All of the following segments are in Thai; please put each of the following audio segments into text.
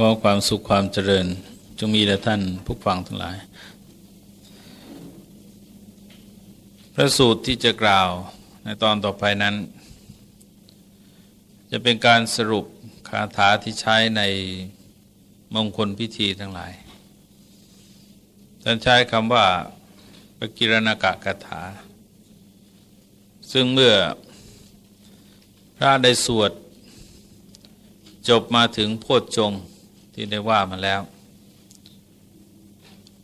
ขอความสุขความเจริญ จงมีแด่ท่านผู้ฟังทั้งหลาย พระสูตรที่จะกล่าวในตอนต่อไปนั้น จะเป็นการสรุปคาถาที่ใช้ในมงคลพิธีทั้งหลาย ท่านใช้คำว่าปกิรณกะคาถา ซึ่งเมื่อพระได้สวดจบมาถึงโพชฌง ที่ได้ว่ามาแล้ว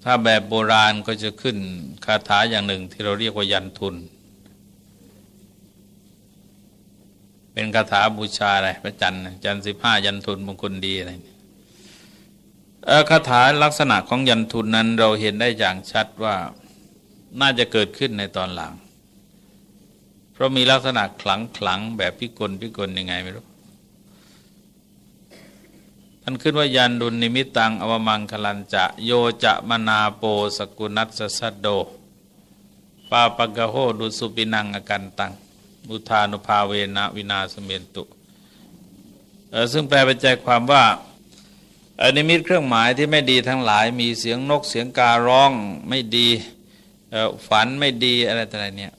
ถ้าแบบโบราณก็จะขึ้นคาถาอย่างหนึ่งที่เราเรียกว่ายันทุน เป็นคาถาบูชาอะไรพระจันทร์จันทร์สิบห้ายันทุนมงคลดีอะไรคาถาลักษณะของยันทุนนั้นเราเห็นได้อย่างชัดว่าน่าจะเกิดขึ้นในตอนหลัง เพราะมีลักษณะขลังขลังแบบพิกลพิกลยังไงไม่รู้ ท่านขึ้นว่ายันทุนนิมิตตัง อะวะมังคะลัญจะโย จามะนาโป สะกุณัสสะ สัทโท ปาปัคคะโห ทุสสุปินัง อะกันตัง พุทธานุภาเวนะวินาสะเมนตุ ซึ่งแปลเป็นใจความว่าอนิมิตเครื่องหมายที่ไม่ดีทั้งหลาย มีเสียงนกเสียงการ้องไม่ดีฝันไม่ดีอะไรต่างๆเนี่ย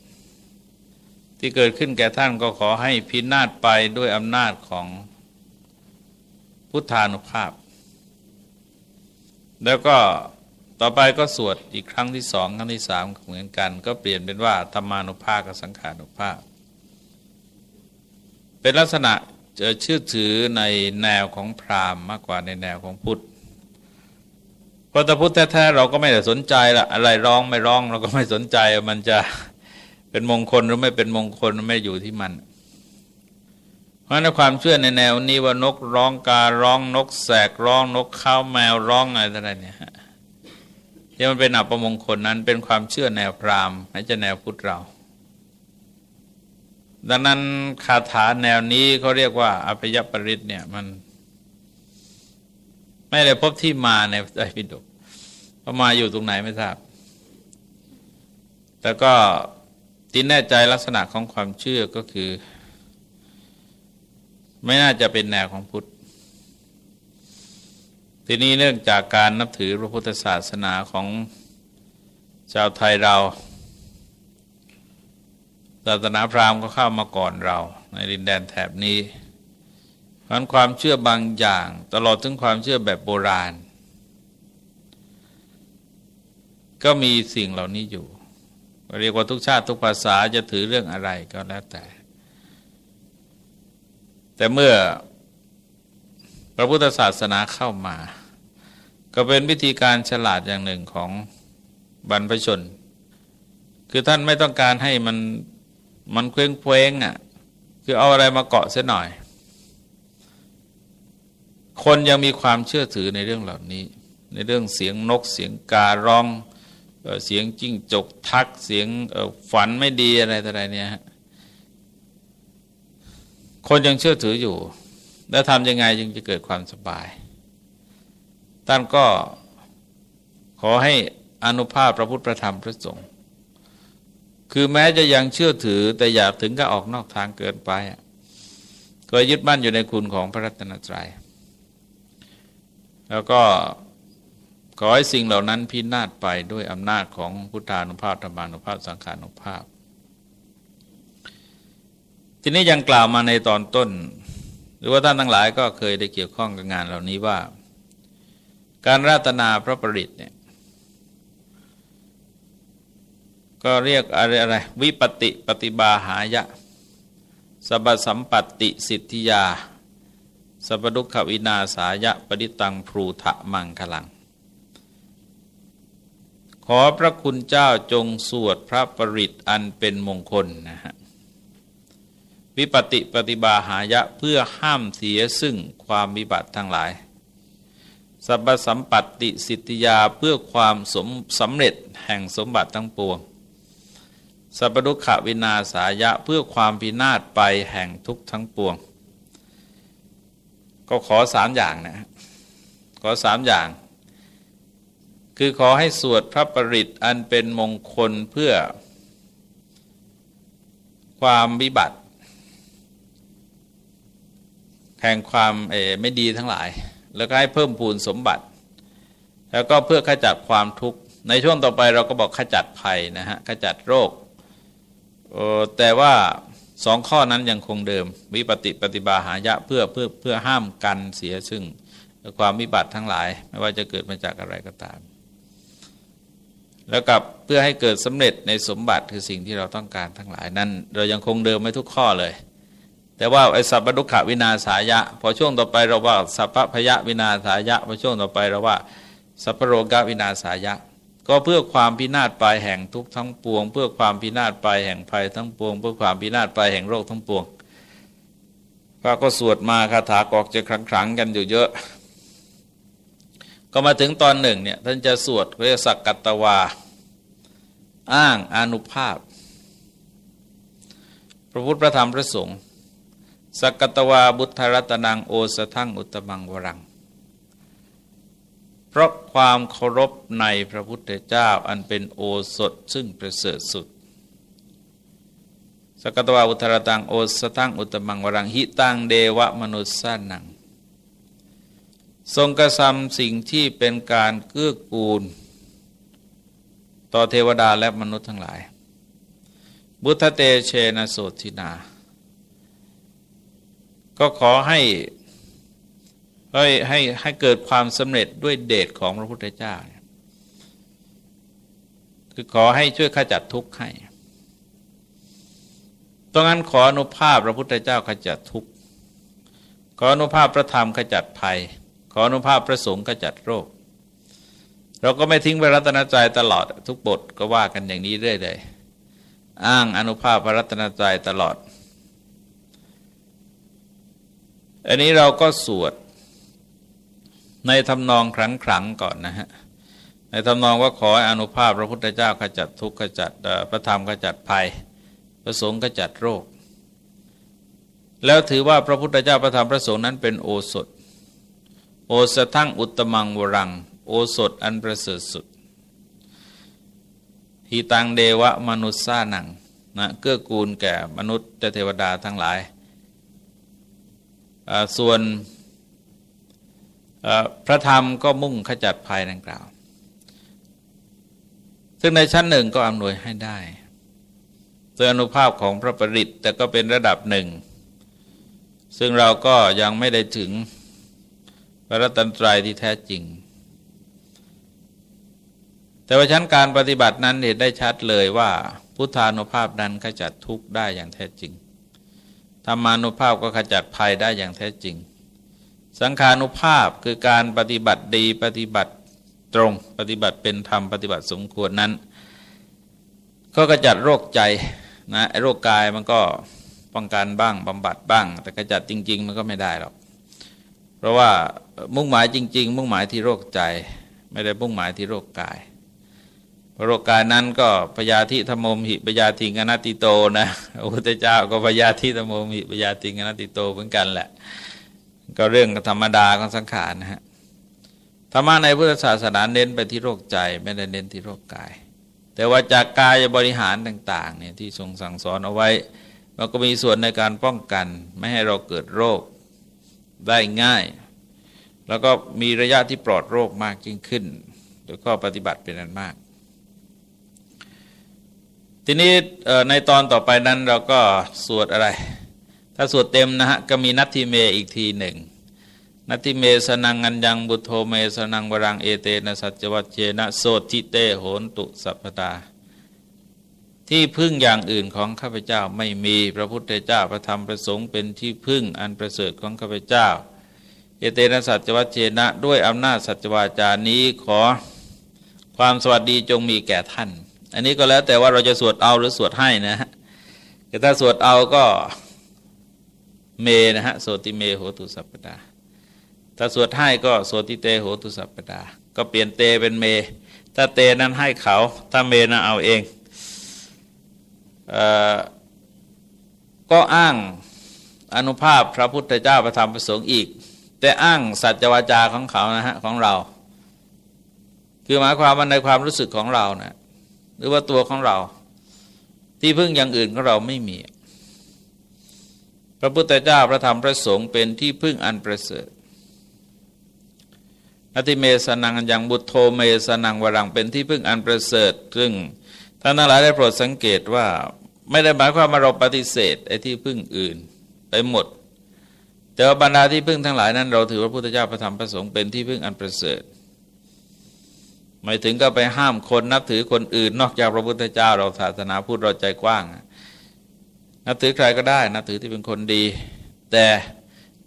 ที่เกิดขึ้นแก่ท่านก็ขอให้พินาศไปด้วยอำนาจของ พุทธานุภาพ แล้วก็ต่อไปก็สวดอีกครั้งที่สองครั้งที่สามเหมือนกัน ก็เปลี่ยนเป็นว่าธรรมานุภาพกับสังขานุภาพ เป็นลักษณะจะเชื่อถือในแนวของพราหมณ์มากกว่าในแนวของพุทธเพราะถ้าพุทธแท้ๆเราก็ไม่ได้สนใจละอะไรร้องไม่ร้องเราก็ไม่สนใจมันจะเป็นมงคลหรือไม่เป็นมงคลไม่อยู่ที่มัน เพราะในความเชื่อในแนวนี้ว่านกร้องการ้องนกแสกร้องนกข้าวแมวร้องอะไรต่างๆเนี่ยที่มันเป็นอัปมงคลนั้นเป็นความเชื่อแนวพราหมณ์ไม่ใช่แนวพุทธเรา ดังนั้นคาถาแนวนี้เขาเรียกว่าอภิยปริตเนี่ยมันไม่ได้พบที่มาในไตรปิฎกพระมาอยู่ตรงไหนไม่ทราบ แต่ก็ที่แน่ใจลักษณะของความเชื่อก็คือ ไม่น่าจะเป็นแนวของพุทธ ทีนี้เนื่องจากการนับถือพระพุทธศาสนาของชาวไทยเรา ศาสนาพราหมณ์ก็เข้ามาก่อนเรา ในดินแดนแถบนี้เพราะความเชื่อบางอย่าง ตลอดถึงความเชื่อแบบโบราณ ก็มีสิ่งเหล่านี้อยู่ เรียกว่าทุกชาติทุกภาษาจะถือเรื่องอะไรก็แล้วแต่ แต่เมื่อพระพุทธศาสนาเข้ามา ก็เป็นวิธีการฉลาดอย่างหนึ่งของบรรพชน คือท่านไม่ต้องการให้มันมันเคว้งเคว้งอะคือเอาอะไรมาเกาะเสียหน่อย คนยังมีความเชื่อถือในเรื่องเหล่านี้ ในเรื่องเสียงนกเสียงการ้องเสียงจิ้งจกทักเสียงฝันไม่ดีอะไรต่ออะไรเนี่ย คนยังเชื่อถืออยู่ แล้วทำยังไงจึงจะเกิดความสบาย ท่านก็ขอให้อนุภาพพระพุทธพระธรรมพระสงฆ์คือแม้จะยังเชื่อถือแต่อยากถึงก็ออกนอกทางเกินไปก็ยึดมั่นอยู่ในคุณของพระรัตนตรัย แล้วก็ขอให้สิ่งเหล่านั้นพินาศไปด้วยอำนาจของพุทธานุภาพธรรมานุภาพสังขานุภาพ ทีนี้ยังกล่าวมาในตอนต้น หรือว่าท่านทั้งหลายก็เคยได้เกี่ยวข้องกับงานเหล่านี้ว่า การรัตนาพระประดิษฐ์เนี่ยก็เรียกอะไรอะไรวิปติปฏิบาหายะสบสัมปติสิทธิยาสัพดุขวินาสายะปฏิตังพรูทะมังคลัง ขอพระคุณเจ้าจงสวดพระปริตอันเป็นมงคลนะฮะ วิปติปฏิบาหายะเพื่อห้ามเสียซึ่งความวิบัติทั้งหลาย สัพสัมปัติสิทธิยาเพื่อความสมสำเร็จแห่งสมบัติทั้งปวง สัพพุขวินาสายะเพื่อความพินาศไปแห่งทุกทั้งปวง ก็ขอสามอย่างนะ ขอสามอย่าง คือขอให้สวดพระปริตอันเป็นมงคลเพื่อความวิบัติ แห่งความเอไม่ดีทั้งหลาย แล้วก็ให้เพิ่มพูนสมบัติ แล้วก็เพื่อขจัดความทุกข์ ในช่วงต่อไปเราก็บอกขจัดภัยนะฮะขจัดโรค แต่ว่าสองข้อนั้นยังคงเดิม วิปติปฏิบาหายะเพื่อเพื่อเพื่อห้ามกันเสียซึ่งความวิบัติทั้งหลาย ไม่ว่าจะเกิดมาจากอะไรก็ตาม แล้วกับเพื่อให้เกิดสำเร็จในสมบัติคือสิ่งที่เราต้องการทั้งหลายนั้น เรายังคงเดิมไม่ทุกข้อเลย แต่ว่าไอ้สัพพดุขวินาสายะ พอช่วงต่อไปเราว่าสัพพพยะวินาสายะ พอช่วงต่อไปเราว่าสัพพโรกาวินาสายะ ก็เพื่อความพินาศไปแห่งทุกทั้งปวง เพื่อความพินาศไปแห่งภัยทั้งปวง เพื่อความพินาศไปแห่งโรคทั้งปวงพระก็สวดมาคาถากอกจะครั้งๆกันอยู่เยอะ ก็มาถึงตอนหนึ่งเนี่ยท่านจะสวดเรียกสักกัตวา อ้างอนุภาพ พระพุทธพระธรรมพระสงฆ์ สกัตวาบุตรรัตนังโอสทั้งอุตมังวรัง เพราะความเคารพในพระพุทธเจ้าอันเป็นโอสถซึ่งประเสริฐสุด สกตวาอุทรตังโอสตังอุตมังวรังหิตังเดวะมนุษย์สานัง ทรงกระทำสิ่งที่เป็นการเกื้อกูล ต่อเทวดาและมนุษย์ทั้งหลาย บุตเตเชนโสทินา ก็ขอให้ให้ให้ให้เกิดความสำเร็จด้วยเดชของพระพุทธเจ้าคือขอให้ช่วยขจัดทุกข์ให้ตรงนั้นขออนุภาพพระพุทธเจ้าขจัดทุกข์ ขออนุภาพพระธรรมขจัดภัย ขออนุภาพพระสงฆ์ขจัดโรค เราก็ไม่ทิ้งพระรัตนตรัยตลอดทุกบทก็ว่ากันอย่างนี้เรื่อยเลยอ้างอนุภาพพระรัตนตรัยตลอด อันนี้เราก็สวด ในทำนองครั้งครั้งก่อนนะฮะในทำนองว่าขออนุภาพพระพุทธเจ้าขจัดทุกข์ขจัดพระธรรมขจัดภัย พระสงฆ์ขจัดโรค แล้วถือว่าพระพุทธเจ้าพระธรรมพระสงฆ์นั้นเป็นโอสถ โอสทั้งอุตมังวรัง โอสถอันประเสริฐสุดทีตังเดวะมนุษย์ซานังนะเกื้อกูลแก่มนุษย์เทวดาทั้งหลาย ส่วนพระธรรมก็มุ่งขจัดภัยดังกล่าว ซึ่งในชั้นหนึ่งก็อำนวยให้ได้โดยอนุภาพของพระปริตแต่ก็เป็นระดับหนึ่ง ซึ่งเราก็ยังไม่ได้ถึงพระรัตนตรัยที่แท้จริง แต่ว่าชั้นการปฏิบัตินั้นเห็นได้ชัดเลยว่า พุทธานุภาพนั้นขจัดทุกข์ได้อย่างแท้จริง ธรรมานุภาพก็ขจัดภัยได้อย่างแท้จริง สังขานุภาพคือการปฏิบัติดีปฏิบัติตรงปฏิบัติเป็นธรรมปฏิบัติสมควรนั้น ก็กระจัดโรคใจนะโรคกายมันก็ป้องกันบ้างบำบัดบ้าง แต่กระจัดจริง ๆ มันก็ไม่ได้หรอกเพราะว่ามุ่งหมายจริง ๆ มุ่งหมายที่โรคใจ ไม่ได้มุ่งหมายที่โรคกาย โรคกานั้นก็พยาธิธรรมมหิปยาทิงอนัตติโตนะพระพุทธเจ้าก็พยาธิธรรมมหิปยาทิงอนัตติโตเหมือนกันแหละ ก็เรื่องธรรมดาของสังขารนะฮะธรรมะในพุทธศาสนาเน้นไปที่โรคใจไม่ได้เน้นที่โรคกาย แต่ว่าจากกายบริหารต่างๆเนี่ยที่ทรงสั่งสอนเอาไว้มันก็มีส่วนในการป้องกัน ไม่ให้เราเกิดโรคได้ง่าย แล้วก็มีระยะที่ปลอดโรคมากยิ่งขึ้นโดยข้อปฏิบัติเป็นนั้นมาก ทีนี้ในตอนต่อไปนั้นเราก็สวดอะไร ถ้าสวดเต็มนะฮะก็มีนัตทิเมอีกทีหนึ่งนัตทิเมสนังอัญญังบุโทเมสนังวรังเอเตนะสัจวัตเจนะโสทิเตโหนตุสัพพตา ที่พึ่งอย่างอื่นของข้าพเจ้าไม่มีพระพุทธเจ้าพระธรรมพระสงฆ์เป็นที่พึ่งอันประเสริฐของข้าพเจ้า เอเตนะสัจวัตเจนะ ด้วยอำนาจสัจวาจานี้ขอความสวัสดีจงมีแก่ท่าน อันนี้ก็แล้วแต่ว่าเราจะสวดเอาหรือสวดให้นะฮะแต่ถ้าสวดเอาก็เมนะฮะโสติเมโหตุสัพปดา ถ้าสวดให้ก็โสติเตโหตุสัพปดา ก็เปลี่ยนเตเป็นเม ถ้าเตนั้นให้เขา ถ้าเมนั้นเอาเองเออก็อ้างอนุภาพพระพุทธเจ้าประธรรมประสงค์อีก แต่อ้างสัจวาจาของเขานะฮะของเรา คือหมายความว่าในความรู้สึกของเรานะ หรือว่าตัวของเรา ที่พึ่งอย่างอื่นของเราไม่มี พระพุทธเจ้าพระธรรมพระสงฆ์เป็นที่พึ่งอันประเสริฐอติเมสนังยังบุตโธเมสนังวรังเป็นที่พึ่งอันประเสริฐซึ่งท่านทั้งหลายได้โปรดสังเกตว่าไม่ได้หมายความว่าเราปฏิเสธไอ้ที่พึ่งอื่นไปหมด แต่ว่าบรรดาที่พึ่งทั้งหลายนั้น เราถือว่าพระพุทธเจ้าประธรรมประสงค์เป็นที่พึ่งอันประเสริฐ ไม่ถึงก็ไปห้ามคนนับถือคนอื่น นอกจากพระพุทธเจ้า เราศาสนาพูดเราใจกว้าง นับถือใครก็ได้ นับถือที่เป็นคนดี แต่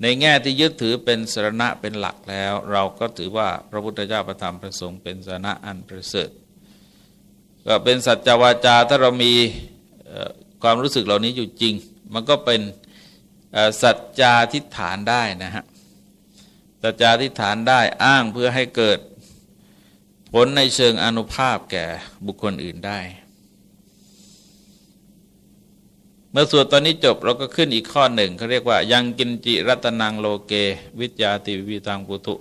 ในแง่ที่ยึดถือเป็นสรณะเป็นหลักแล้ว เราก็ถือว่าพระพุทธเจ้าประธรรมประสงค์เป็นสรณะอันประเสริฐก็เป็นสัจจวาจาถ้าเรามีความรู้สึกเหล่านี้อยู่จริง มันก็เป็นสัจจาทิฏฐานได้นะฮะสัจจาทิฏฐานได้อ้างเพื่อให้เกิด ผลในเชิงอนุภาพแก่บุคคลอื่นได้ เมื่อสวดตอนนี้จบเราก็ขึ้นอีกข้อหนึ่งเขาเรียกว่า ยังกินจิรัตนังโลเก วิทยาติวิตังปุตุ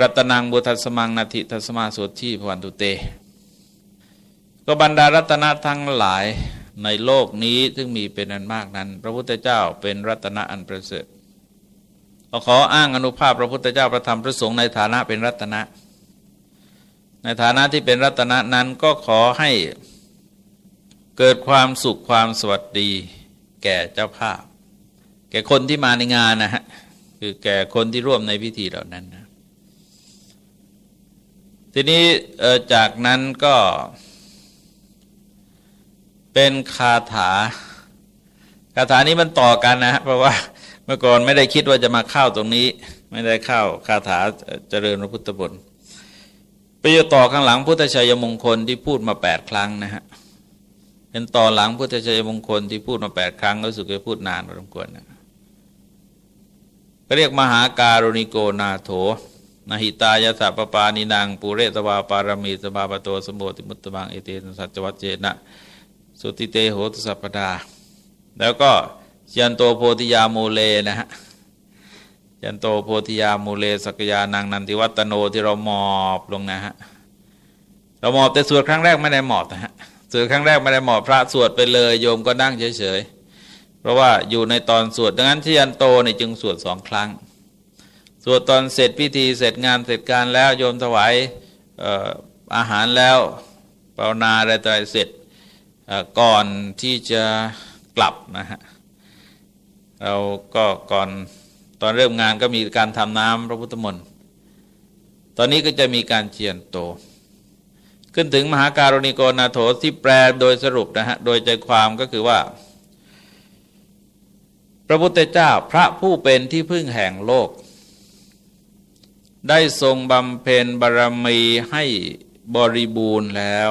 รัตนังบุทัสมังนาทิทัสมาสวดที่พวันตุเต ก็บรรดารัตนะทั้งหลายในโลกนี้ซึ่งมีเป็นอันมากนั้น พระพุทธเจ้าเป็นรัตนะอันประเสริฐเราขออ้างอนุภาพพระพุทธเจ้าประธรรมพระสงฆ์ในฐานะเป็นรัตนะ ในฐานะที่เป็นรัตนะนั้นก็ขอให้เกิดความสุขความสวัสดี แก่เจ้าภาพ แก่คนที่มาในงานนะฮะคือแก่คนที่ร่วมในพิธีเหล่านั้นนะทีนี้จากนั้นก็เป็นคาถา คาถานี้มันต่อกันนะฮะเพราะว่าเมื่อก่อนไม่ได้คิดว่าจะมาเข้าตรงนี้ ไม่ได้เข้าคาถาเจริญพระพุทธบท ไปอยู่ต่อข้างหลังพุทธชัยมงคลที่พูดมาแปดครั้งนะฮะเป็นต่อหลังพุทธชัยมงคลที่พูดมาแปดครั้งก็สุกจะพูดนานพอสมควรนะก็เรียกมหาการุณิโกนาโถนหิตายาสัพปานินางปุเรตวาปารมีสบาปโตสมโบติมุตตบังเอเตนสัจวัจเจนะสุติเตโหตุสัพปดา แล้วก็เชียนโตโพธิยาโมเลนะฮะ ยันโตโพธิยามูเลสกยานังนันติวัตโนที่เราหมอบลงนะฮะเราหมอบแต่สวดครั้งแรกไม่ได้หมอบนะฮะสวดครั้งแรกไม่ได้หมอบพระสวดไปเลยโยมก็นั่งเฉยๆเพราะว่าอยู่ในตอนสวดดังนั้นที่ยันโตเนี่ยจึงสวดสองครั้ง สวดตอนเสร็จพิธีเสร็จงานเสร็จการแล้วโยมถวายอาหารแล้วภาวนาอะไรต่อเสร็จก่อนที่จะกลับนะฮะเราก็ก่อน อนเริ่มงานก็มีการทำน้ำพระพุทธมนต์ ตอนนี้ก็จะมีการเจียนโต ขึ้นถึงมหาการุณิโกนาโถที่แปลโดยสรุปนะฮะ โดยใจความก็คือว่า พระพุทธเจ้าพระผู้เป็นที่พึ่งแห่งโลก ได้ทรงบำเพ็ญบารมีให้บริบูรณ์แล้ว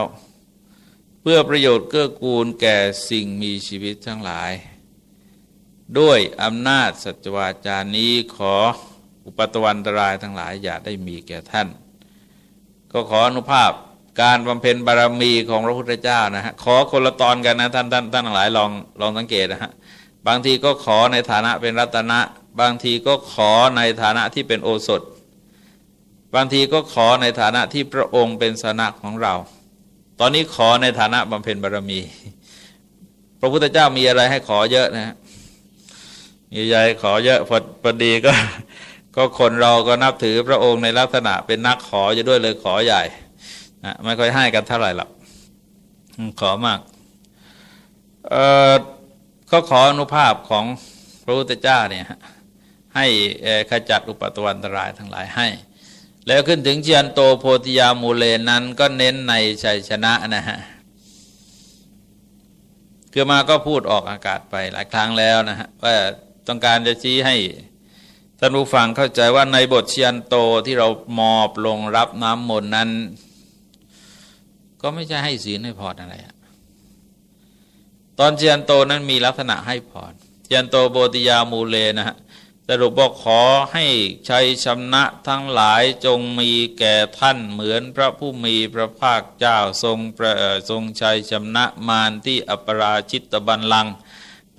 เพื่อประโยชน์เกื้อกูลแก่สิ่งมีชีวิตทั้งหลาย ด้วยอำนาจสัจวาจานี้ขออุปตวันตรายทั้งหลายอย่าได้มีแก่ท่าน ก็ขออนุภาพการบำเพ็ญบารมีของพระพุทธเจ้านะฮะขอคนละตอนกันนะท่านท่านท่านทั้งหลายลองลองสังเกตนะฮะบางทีก็ขอในฐานะเป็นรัตนะ บางทีก็ขอในฐานะที่เป็นโอสถ บางทีก็ขอในฐานะที่พระองค์เป็นสนะของเรา ตอนนี้ขอในฐานะบำเพ็ญบารมี พระพุทธเจ้ามีอะไรให้ขอเยอะนะฮะ ใหญ่ขอเยอะพอดีก็ ก็คนเราก็นับถือพระองค์ในลักษณะเป็นนักขออยู่ด้วยเลยขอใหญ่นะไม่ค่อยให้กันเท่าไหร่หรอกขอมากเออก็ขออนุภาพของพระพุทธเจ้าเนี่ยให้ขจัดอุปตวันตรายทั้งหลายให้ แล้วขึ้นถึงเชียนโตโพธิยามูเลนั้นก็เน้นในชัยชนะนะฮะคือมาก็พูดออกอากาศไปหลายครั้งแล้วนะฮะว่า ต้องการจะชี้ให้ท่านผู้ฟังเข้าใจว่าในบทเชียนโตที่เรามอบลงรับน้ำมนต์นั้น ก็ไม่ใช่ให้ศีลให้พรอะไรตอนเชียนโตนั้นมีลักษณะให้พรเชียนโตโบติยามูเลนะฮะสรุปบอกขอให้ชัยชนะทั้งหลายจงมีแก่ท่านเหมือนพระผู้มีพระภาคเจ้าทรงทรงชัยชนะมารที่อปราชิตบันลัง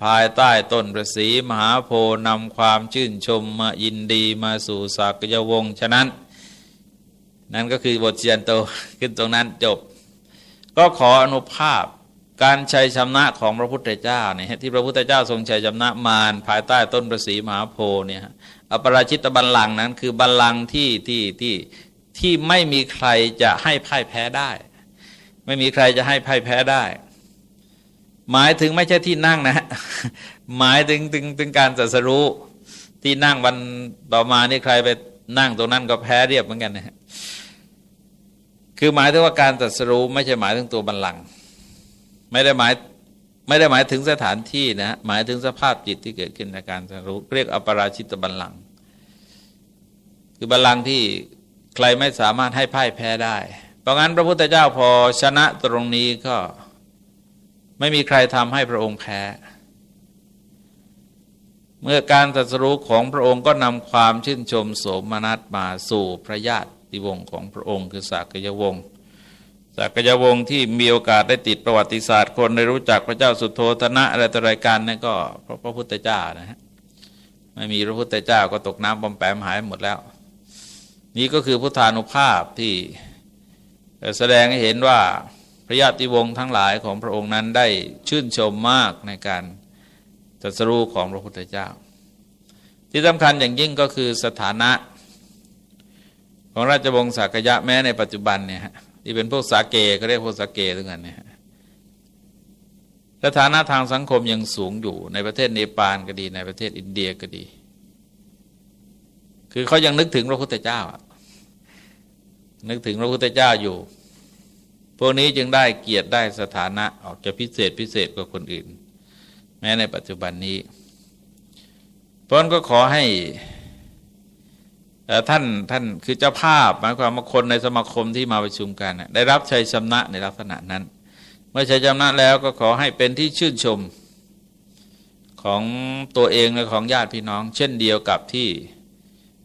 ภายใต้ต้นประสีมหาโพนำความชื่นชมมายินดีมาสู่สักยวงศ์ฉะนั้น นั่นก็คือบทเชียนโตขึ้นตรงนั้นจบ ก็ขออนุภาพการชัยชนะของพระพุทธเจ้าเนี่ยที่พระพุทธเจ้าทรงชัยชนะมารภายใต้ต้นประสีมหาโพเนี่ยอปราชิตบัลลังก์นั้นคือบัลลังก์ที่ที่ที่ที่ไม่มีใครจะให้พ่ายแพ้ได้ ไม่มีใครจะให้พ่ายแพ้ได้ หมายถึงไม่ใช่ที่นั่งนะหมายถึงถึงถึงการจัดสรู้ที่นั่งวันต่อมานี่ใครไปนั่งตรงนั้นก็แพ้เรียบเหมือนกันนะคือหมายถึงว่าการตัดสรู้ไม่ใช่หมายถึงตัวบัลลังก์ไม่ได้หมายไม่ได้หมายถึงสถานที่นะหมายถึงสภาพจิตที่เกิดขึ้นในการตัดรู้เรียกอปราชิตบัลลังก์คือบัลลังก์ที่ใครไม่สามารถให้พ่ายแพ้ได้ เพราะงั้นพระพุทธเจ้าพอชนะตรงนี้ก็ ไม่มีใครทำให้พระองค์แพ้ เมื่อการตรัสรู้ของพระองค์ก็นำความชื่นชมโสมนัสมาสู่พระญาติวงศ์ของพระองค์คือสากยวงศ์สากยวงศ์ที่มีโอกาสได้ติดประวัติศาสตร์ คนได้รู้จักพระเจ้าสุโธธนะอะไรต่อรายการนั่นก็เพราะพระพุทธเจ้านะฮะไม่มีพระพุทธเจ้าก็ตกน้ำบอมแปมหายหมดแล้ว นี่ก็คือพุทธานุภาพที่แสดงให้เห็นว่า พระญาติวงศ์ทั้งหลายของพระองค์นั้นได้ชื่นชมมากในการตรัสรู้ของพระพุทธเจ้า ที่สำคัญอย่างยิ่งก็คือสถานะของราชวงศ์สักยะแม้ในปัจจุบันเนี่ยที่เป็นพวกสาเกก็เรียกพวกสาเกด้วยกันเนี่ยสถานะทางสังคมยังสูงอยู่ในประเทศเนปาลก็ดีในประเทศอินเดียก็ดี คือเขายังนึกถึงพระพุทธเจ้า นึกถึงพระพุทธเจ้าอยู่ พวกนี้จึงได้เกียรติได้สถานะออกจะพิเศษพิเศษกว่าคนอื่น แม้ในปัจจุบันนี้เพราะนั้นก็ขอให้ท่านท่านคือเจ้าภาพหมายความว่าคนในสมาคมที่มาประชุมกัน ได้รับชัยชนะในลักษณะนั้น เมื่อชัยชนะแล้วก็ขอให้เป็นที่ชื่นชมของตัวเองและของญาติพี่น้อง เช่นเดียวกับที่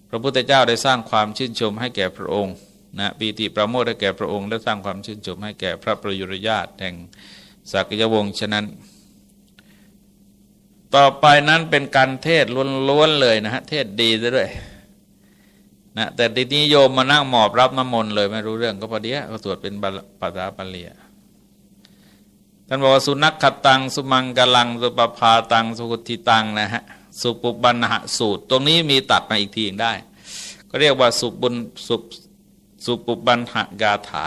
พระพุทธเจ้าได้สร้างความชื่นชมให้แก่พระองค์ นะปีติประโมทให้แก่พระองค์และสร้างความชื่นชมให้แก่พระประยุรญาติแห่งสักยวงศ์ฉะนั้น ต่อไปนั้นเป็นการเทศล้วนๆเลยนะฮะเทศดีซะด้วยนะแต่ทีนี้โยมมานั่งหมอบรับน้ำมนต์เลยไม่รู้เรื่องก็พอดีก็สวดเป็นภาษาปาลีท่านบอกว่าสุนัขขตัง สุมังกลัง สุปภาตัง สุกุติตังนะฮะสุปุบันหะสูตร ตรงนี้มีตัดมาอีกทีได้ ก็เรียกว่าสุบุญสุ สุปุบันหกาถา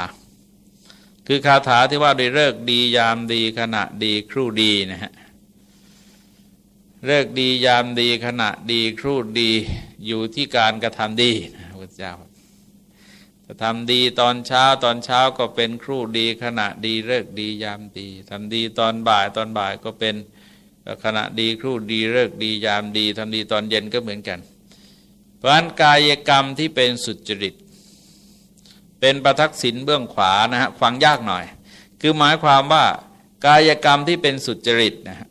คือคาถาที่ว่าด้วยเลิกดียามดีขณะดีครู่ดีนะฮะเลิกดียามดีขณะดีครู่ดีอยู่ที่การกระทำดีนะพระเจ้าจะทำดีตอนเช้าตอนเช้าก็เป็นครู่ดี ขณะดีเลิกดียามดีทำดีตอนบ่ายตอนบ่ายก็เป็นขณะดีครู่ดีเลิกดียามดีทำดีตอนเย็นก็เหมือนกัน เพราะนั้นกายกรรมที่เป็นสุจริต เป็นประทักษิณเบื้องขวานะฮะฟังยากหน่อย คือหมายความว่ากายกรรมที่เป็นสุจริตนะฮะ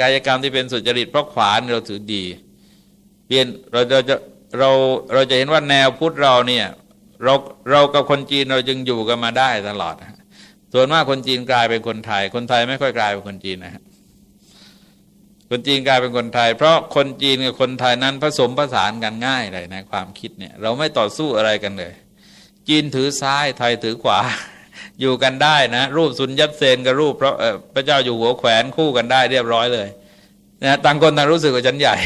กายกรรมที่เป็นสุจริตเพราะขวานเราถือดีเปลี่ยนเราเราจะเราเราจะเห็นว่าแนวพุทธเราเนี่ยเราเรากับคนจีนเราจึงอยู่กันมาได้ตลอด ส่วนมากคนจีนกลายเป็นคนไทย คนไทยไม่ค่อยกลายเป็นคนจีนนะฮะคนจีนกลายเป็นคนไทย เพราะคนจีนกับคนไทยนั้นผสมผสานกันง่ายเลยในความคิดเนี่ย เราไม่ต่อสู้อะไรกันเลย จีนถือซ้ายไทยถือขวา อยู่กันได้นะ รูปสุญญเซนกับรูปพระพระเจ้าอยู่หัวแขวนคู่กันได้เรียบร้อยเลยนะต่างคนต่างรู้สึกว่าฉันใหญ่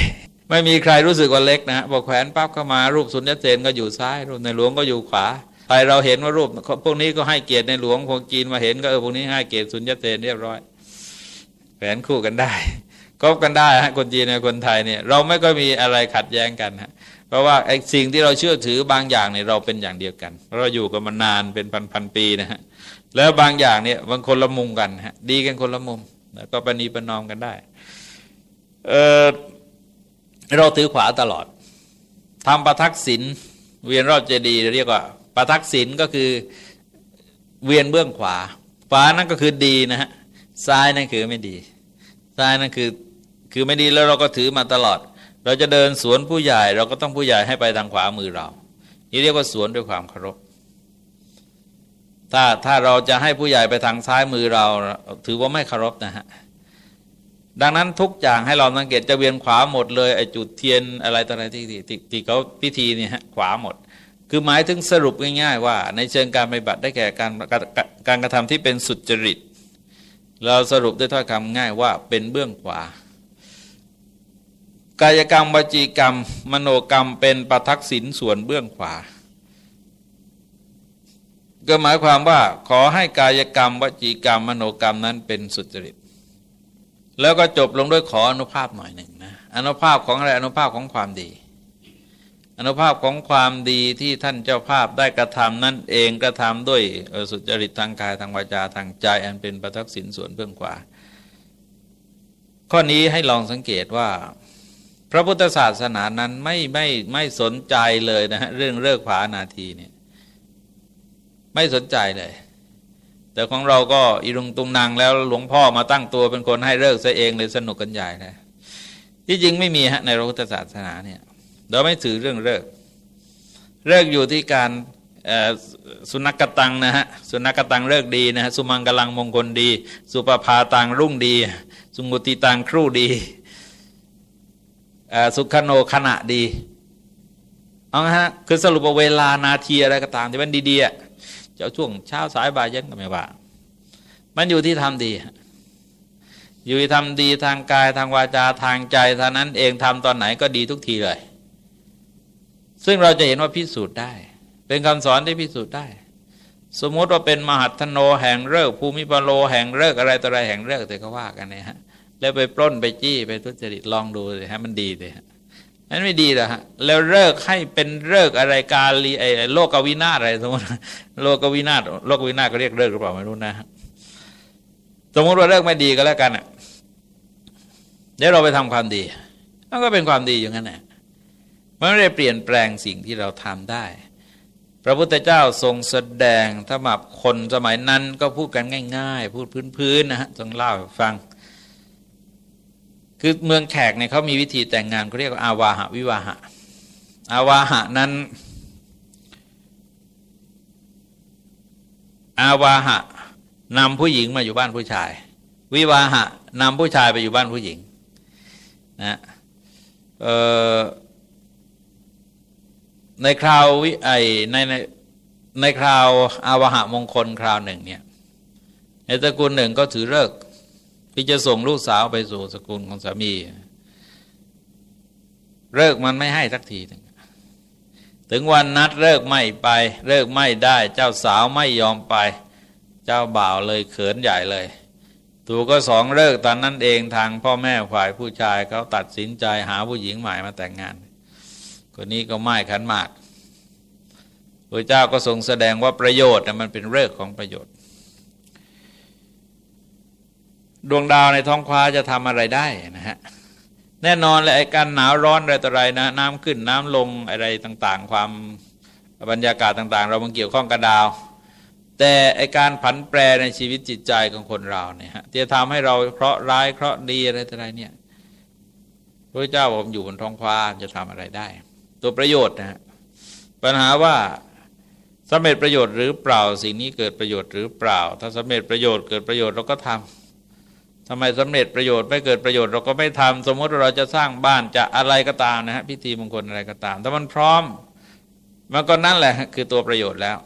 ไม่มีใครรู้สึกว่าเล็กนะพอแขวนปั๊บเข้ามารูปสุญญเซนก็อยู่ซ้าย รูปในหลวงก็อยู่ขวาไทยเราเห็นว่ารูปพวกนี้ก็ให้เกียรติในหลวงพวกจีนมาเห็นก็เออพวกนี้ให้เกียรติสุญญเซนเรียบร้อยแขวนคู่กันได้คบกันได้ฮะคนจีนกับคนไทยเนี่ยเราไม่ก็มีอะไรขัดแย้งกันฮะ เพราะว่าไอ้สิ่งที่เราเชื่อถือบางอย่างเนี่ยเราเป็นอย่างเดียวกัน เราอยู่กันมานานเป็นพันพันปีนะฮะแล้วบางอย่างเนี่ยบางคนละมุมกันฮะดีกันคนละมุมแล้วก็ปณีประนอมกันได้เออเราถือขวาตลอดทำประทักษิณเวียนรอบเจดีย์เรียกว่าประทักษิณก็คือเวียนเบื้องขวาขวานั่นก็คือดีนะฮะซ้ายนั่นคือไม่ดี ซ้ายนั่นคือคือไม่ดีแล้วเราก็ถือมาตลอด เราจะเดินสวนผู้ใหญ่เราก็ต้องผู้ใหญ่ให้ไปทางขวามือเรา นี่เรียกว่าสวนด้วยความเคารพ ถ้าถ้าเราจะให้ผู้ใหญ่ไปทางซ้ายมือเรา ถือว่าไม่เคารพนะฮะ ดังนั้นทุกอย่างให้เราสังเกตจะเวียนขวาหมดเลยไอ้จุดเทียนอะไรต่ออะไรที่ที่ที่เขาพิธีเนี่ยฮะขวาหมด คือหมายถึงสรุปง่ายๆว่า ในเชิงการปฏิบัติได้แก่การการกระทำที่เป็นสุจริต เราสรุปด้วยถ้อยคำง่ายว่าเป็นเบื้องขวา กายกรรมวจีกรรม มโนกรรมเป็นประทักษิณส่วนเบื้องขวา ก็หมายความว่าขอให้กายกรรมวจีกรรม มโนกรรมนั้นเป็นสุจริต แล้วก็จบลงด้วยขออนุภาพหน่อยหนึ่งนะอนุภาพของอะไรอนุภาพของความดี อนุภาพของความดีที่ท่านเจ้าภาพได้กระทำนั่นเองกระทำด้วยสุจริตทางกายทางวาจาทางใจอันเป็นประทักษิณส่วนเบื้องขวาข้อนี้ให้ลองสังเกตว่า พระพุทธศาสนานั้นไม่ไม่ไม่สนใจเลยนะฮะเรื่องเลิกผานาทีเนี่ยไม่สนใจเลย แต่ของเราก็อีรุงตุงนางแล้วหลวงพ่อมาตั้งตัวเป็นคนให้เลิกซะเองเลยสนุกกันใหญ่เลยที่จริงไม่มีฮะในพระพุทธศาสนาเนี่ยเราไม่ถือเรื่องเลิกเลิกอยู่ที่การสุนักตังนะฮะสุนักตังเลิกดีนะฮะสุมังกลังมงคลดี สุปภาตังรุ่งดี สุงุติตังครู่ดี สุขโนขณะดีเอาฮะคือสรุปว่าเวลานาทีอะไรก็ตามที่มันดีๆจะช่วงเช้าสายบ่ายเย็นก็ไม่ว่า มันอยู่ที่ทำดี อยู่ที่ทำดีทางกายทางวาจาทางใจเท่านั้นเองทำตอนไหนก็ดีทุกทีเลย ซึ่งเราจะเห็นว่าพิสูจน์ได้ เป็นคำสอนที่พิสูจน์ได้ สมมติว่าเป็นมหัตโนแห่งเลิกภูมิปโลแห่งเลิกอะไรต่ออะไรแห่งเลิกแต่ก็ว่ากันเนี่ยฮะ แล้วไปปล้นไปจี้ไปทุจริตลองดูเลยฮะมันดีเลยฮะนั้นไม่ดีหรอฮะแล้วเลิกให้เป็นเลิกอะไรกาลีไอ้โลกวินาศอะไรสมมติโลกวินาศโลกวินาศก็เรียกเลิกหรือเปล่าไม่รู้นะสมมติว่าเลิกไม่ดีก็แล้วกันอะเดี๋ยวเราไปทำความดีมันก็เป็นความดีอย่างนั้นแหละมันไม่ได้เปลี่ยนแปลงสิ่งที่เราทำได้ พระพุทธเจ้าทรงแสดงถ้ามาคนสมัยนั้นก็พูดกันง่าย ๆ พูดพื้นๆนะฮะจงเล่าฟัง คือเมืองแขกเนี่ยเขามีวิธีแต่งงานเขาเรียกว่าอาวาหะวิวาหะ อาวาหะนั้น อาวาหะนำผู้หญิงมาอยู่บ้านผู้ชาย วิวาหะนำผู้ชายไปอยู่บ้านผู้หญิงนะในคราววิไอในในในคราวอาวาหะมงคลคราวหนึ่งเนี่ยในตระกูลหนึ่งก็ถือเลิก ที่จะส่งลูกสาวไปสู่สกุลของสามีเลิกมันไม่ให้สักทีนึงถึงวันนัดเลิกไม่ไปเลิกไม่ได้ เจ้าสาวไม่ยอมไป เจ้าบ่าวเลยเขินใหญ่เลย ถูกก็สองเลิกตอนนั้นเองทางพ่อแม่ฝ่ายผู้ชายเขาตัดสินใจหาผู้หญิงใหม่มาแต่งงาน คนนี้ก็ไม่ขันมากพระเจ้าก็ทรงแสดงว่าประโยชน์มันเป็นเลิกของประโยชน์ ดวงดาวในท้องฟ้าจะทำอะไรได้นะฮะแน่นอนเลยไอ้การหนาวร้อนอะไรต่ออะไรนะน้ำขึ้นน้ำลงอะไรต่างๆ ความบรรยากาศต่างๆ เรามันเกี่ยวข้องกับดาว แต่ไอการผันแปรในชีวิตจิตใจของคนเราเนี่ยฮะจะทำให้เราเคราะห์ร้ายเคราะห์ดีอะไรต่ออะไรเนี่ยพระเจ้าผมอยู่บนท้องฟ้าจะทำอะไรได้ ตัวประโยชน์นะฮะปัญหาว่าสำเร็จประโยชน์หรือเปล่าสิ่งนี้เกิดประโยชน์หรือเปล่า ถ้าสำเร็จประโยชน์เกิดประโยชน์เราก็ทำ ทำไมสำเร็จประโยชน์ไม่เกิดประโยชน์เราก็ไม่ทำสมมติเราจะสร้างบ้านจะอะไรก็ตามนะฮะพิธีมงคลอะไรก็ตาม ถ้ามันพร้อมมันก็นั่นแหละคือตัวประโยชน์แล้ว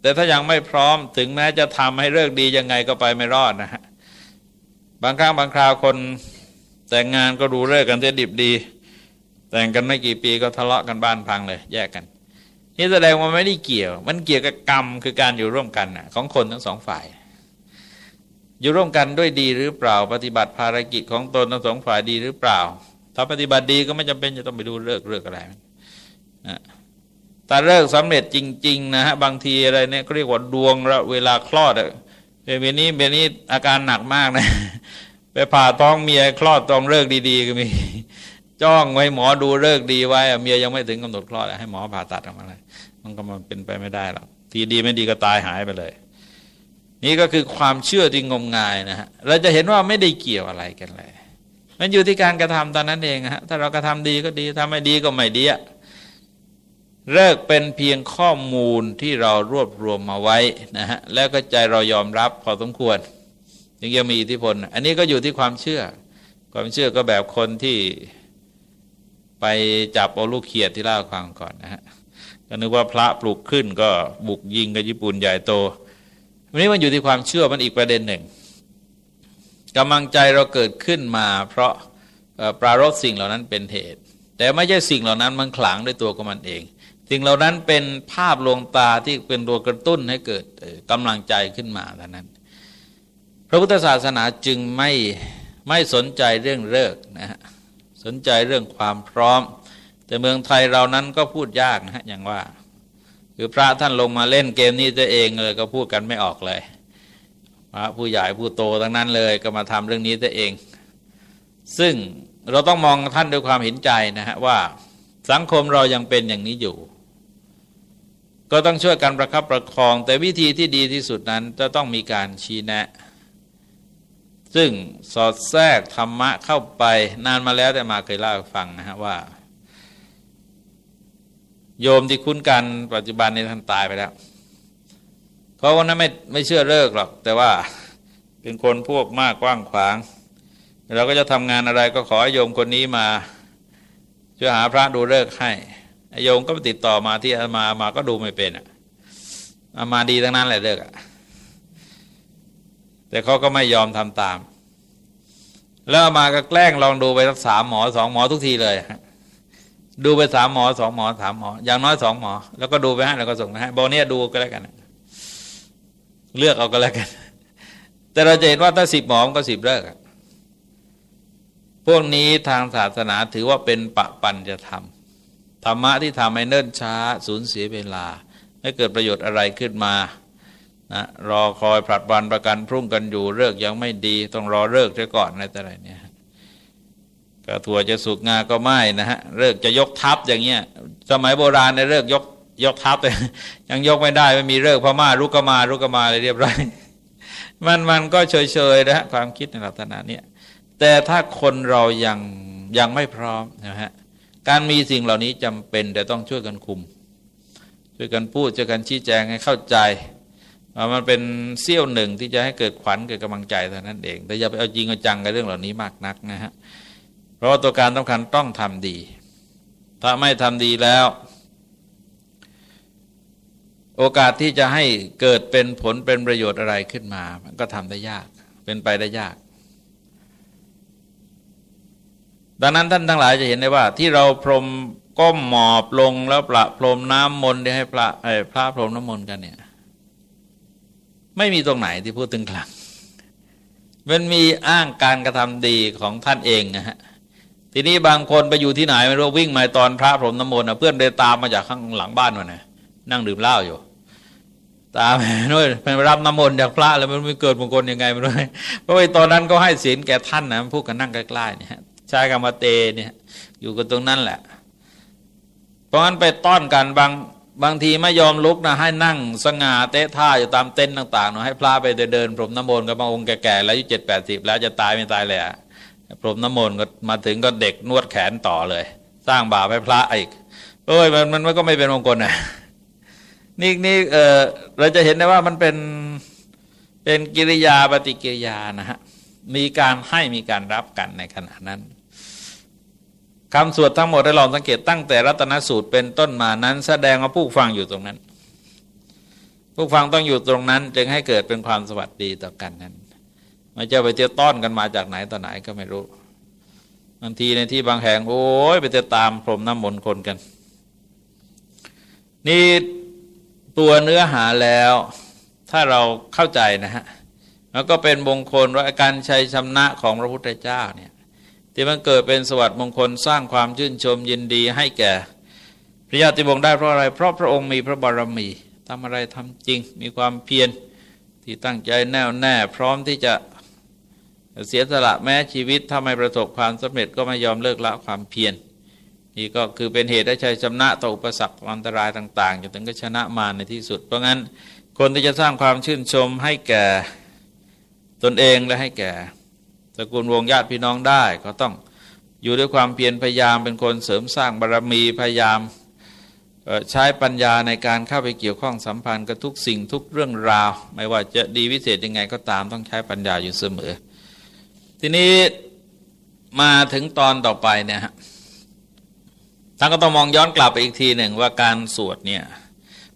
แต่ถ้ายังไม่พร้อมถึงแม้จะทำให้เลิกดียังไงก็ไปไม่รอดนะฮะบางครั้งบางคราวคนแต่งงานก็ดูเลิกกันเสดิบดี แต่งกันไม่กี่ปีก็ทะเลาะกันบ้านพังเลย แยกกันนี่แสดงว่าไม่ได้เกี่ยว มันเกี่ยวกับกรรมคือการอยู่ร่วมกันนะของคนทั้งสองฝ่าย อยู่ร่วมกันด้วยดีหรือเปล่า ปฏิบัติภารกิจของตนทั้งสองฝ่ายดีหรือเปล่า ถ้าปฏิบัติดีก็ไม่จำเป็นจะต้องไปดูเลิกเลิกอะไรนะแต่เลิกสำเร็จจริง ๆ นะฮะบางทีอะไรเนี่ยก็เรียกว่าดวงเวลาคลอดเป็นเบนี้เบนี้อาการหนักมากนะไปผ่าท้องเมียคลอดต้องเลิกดี ๆ ก็มีจ้องไว้หมอดูเลิกดีไว้เมียยังไม่ถึงกำหนดคลอดให้หมอผ่าตัดออกมาเลยมันก็มันเป็นไปไม่ได้หรอกทีดีไม่ดีก็ตายหายไปเลย นี่ก็คือความเชื่อที่งมงายนะฮะเราจะเห็นว่าไม่ได้เกี่ยวอะไรกันเลย มันอยู่ที่การกระทำตอนนั้นเองฮะถ้าเรากระทำดีก็ดีถ้าไม่ดีก็ไม่ดีอะเลิกเป็นเพียงข้อมูลที่เรารวบรวมมาไว้นะฮะแล้วก็ใจเรายอมรับพอสมควรถึงจะมีอิทธิพล อันนี้ก็อยู่ที่ความเชื่อ ความเชื่อก็แบบคนที่ไปจับเอาลูกเขียดที่เล่าฟังก่อนนะฮะก็นึกว่าพระปลุกขึ้นก็บุกยิงกับญี่ปุ่นใหญ่โต วันนี้มันอยู่ที่ความเชื่อมันอีกประเด็นหนึ่งกำลังใจเราเกิดขึ้นมา เพราะปรารบสิ่งเหล่านั้นเป็นเหตุ แต่ไม่ใช่สิ่งเหล่านั้นมันขลังด้วยตัวของมันเอง สิ่งเหล่านั้นเป็นภาพลวงตาที่เป็นตัวกระตุ้นให้เกิดกำลังใจขึ้นมาเท่านั้น พระพุทธศาสนาจึงไม่ไม่สนใจเรื่องเลิกนะฮะสนใจเรื่องความพร้อม แต่เมืองไทยเรานั้นก็พูดยากนะฮะอย่างว่า คือพระท่านลงมาเล่นเกมนี้ตัวเองเลยก็พูดกันไม่ออกเลยพระผู้ใหญ่ผู้โตทั้งนั้นเลยก็มาทำเรื่องนี้ตัวเอง ซึ่งเราต้องมองท่านด้วยความเห็นใจนะฮะว่าสังคมเรายังเป็นอย่างนี้อยู่ ก็ต้องช่วยกันประคับประคอง แต่วิธีที่ดีที่สุดนั้นจะต้องมีการชี้แนะ ซึ่งสอดแทรกธรรมะเข้าไปนานมาแล้วแต่มาเคยเล่าให้ฟังนะฮะว่า โยมที่คุ้นกันปัจจุบันนี้ท่านตายไปแล้วเขาคนนั้นไม่ไม่เชื่อเลิกหรอก แต่ว่าเป็นคนพวกมากกว้างขวาง เราก็จะทำงานอะไรก็ขอโยมคนนี้มาช่วยหาพระดูเลิกให้โยมก็ติดต่อมาที่อามามาก็ดูไม่เป็นอะอามาดีทั้งนั้นแหละเลิกอะแต่เขาก็ไม่ยอมทำตาม แล้วมาก็แกล้งลองดูไปสักสามหมอสองหมอทุกทีเลย ดูไปสามหมอสองหมอสามหมอ อย่างน้อยสองหมอ แล้วก็ดูไปให้แล้วก็ส่งไปให้บอกเนี่ยดูก็แล้วกัน เลือกเอาก็แล้วกัน แต่เราจะเห็นว่าถ้าสิบหมอก็สิบเลิกพวกนี้ทางศาสนาถือว่าเป็นปะปันจะทำธรรมะที่ทำให้เนิ่นช้า สูญเสียเวลา ไม่เกิดประโยชน์อะไรขึ้นมานะรอคอยผลัดวันประกันพรุ่งกันอยู่เลิกยังไม่ดี ต้องรอเลิกเสียก่อนอะไรต่ไรเนี่ย ก็ถั่วจะสุกงาก็ไม่นะฮะเลิกจะยกทัพอย่างเงี้ยสมัยโบราณในเลิกยกยกทัพเลยยังยกไม่ได้ไม่มีเลิกพม่ารุกมารุกมาเลยเรียบร้อยมันมันก็เฉยเฉยนะฮะความคิดในลักษณะนี้แต่ถ้าคนเรายังยังไม่พร้อมนะฮะการมีสิ่งเหล่านี้จำเป็นแต่ต้องช่วยกันคุม ช่วยกันพูดช่วยกันชี้แจงให้เข้าใจมันเป็นเสี้ยวหนึ่งที่จะให้เกิดขวัญเกิดกำลังใจเท่านั้นเอง แต่อย่าไปเอาจริงเอาจังกับเรื่องเหล่านี้มากนักนะฮะ ราะตัวการสำคัญต้องทำดี ถ้าไม่ทำดีแล้ว โอกาสที่จะให้เกิดเป็นผลเป็นประโยชน์อะไรขึ้นมา มันก็ทำได้ยาก เป็นไปได้ยาก ดังนั้นท่านทั้งหลายจะเห็นได้ว่า ที่เราพรมก้มหมอบลงแล้วประพรมน้ำมนต์ให้พระให้พระพรมน้ำมนต์กันเนี่ย ไม่มีตรงไหนที่พูดถึงคลังมันมีอ้างการกระทำดีของท่านเองนะฮะ ทีนี้บางคนไปอยู่ที่ไหนไม่รู้วิ่งมาตอนพระพรมน้ำมนต์เพื่อนเดินตามมาจากข้างหลังบ้านมาเนี่ยนั่งดื่มเหล้าอยู่ ตามด้วยไปรับน้ำมนต์จากพระแล้วมันไม่เกิดมงคลยังไงไม่รู้เพราะว่าตอนนั้นก็ให้ศีลแก่ท่านนะพูดกันนั่งใกล้ๆเนี่ยชายกรรมเตเนี่ย อยู่กันตรงนั้นแหละ เพราะงั้นไปต้อนกันบางบางทีไม่ยอมลุกนะให้นั่งสง่าเตะท่าอยู่ตามเต็นท์ต่างๆเนาะให้พระไปเดินพรมน้ำมนต์กับบางองค์แก่ๆแล้วอายุเจ็ดแปดสิบแล้วจะตายไม่ตายเลยอะ พรมน้ำมนต์ก็มาถึงก็เด็กนวดแขนต่อเลย สร้างบาปให้พระอีกโอ้ยมันมันก็ไม่เป็นมงคลนะนี่นี่เออเราจะเห็นได้ว่ามันเป็นเป็นกิริยาปฏิกิริยานะฮะมีการให้มีการรับกันในขณะนั้นคำสวดทั้งหมดได้ลองสังเกตตั้งแต่รัตนสูตรเป็นต้นมานั้น แสดงว่าผู้ฟังอยู่ตรงนั้น ผู้ฟังต้องอยู่ตรงนั้น จึงให้เกิดเป็นความสวัสดีต่อกันนั้น ไม่จะไปเที่ยวต้อนกันมาจากไหนต่อไหนก็ไม่รู้บางทีในที่บางแห่งโอ้ยไปเที่ยวตามพรมน้ำมนต์คนกัน นี่ตัวเนื้อหาแล้วถ้าเราเข้าใจนะฮะแล้วก็เป็นมงคลว่าการชัยชนะของพระพุทธเจ้าเนี่ยที่มันเกิดเป็นสวัสดิ์มงคลสร้างความชื่นชมยินดีให้แก่พระญาติวงศ์ได้เพราะอะไร เพราะพระองค์มีพระบารมีทำอะไรทำจริง มีความเพียรที่ตั้งใจแน่วแน่ พร้อมที่จะ เสียสละแม้ชีวิตถ้าไม่ประสบความสำเร็จก็ไม่ยอมเลิกละความเพียรนี่ก็คือเป็นเหตุให้ชัยชนะต่ออุปสรรคอันตรายต่างๆจนถึงก็ชนะมาในที่สุด เพราะงั้นคนที่จะสร้างความชื่นชมให้แก่ตนเองและให้แก่ตระกูลวงญาติพี่น้องได้ก็ต้องอยู่ด้วยความเพียรพยายามเป็นคนเสริมสร้างบารรมีพยายามใช้ปัญญาในการเข้าไปเกี่ยวข้องสัมพันธ์กับทุกสิ่งทุกเรื่องราว ไม่ว่าจะดีวิเศษยังไงก็ตามต้องใช้ปัญญาอยู่เสมอ ทีนี้มาถึงตอนต่อไปเนี่ยฮะท่านก็ต้องมองย้อนกลับไปอีกทีหนึ่งว่าการสวดเนี่ย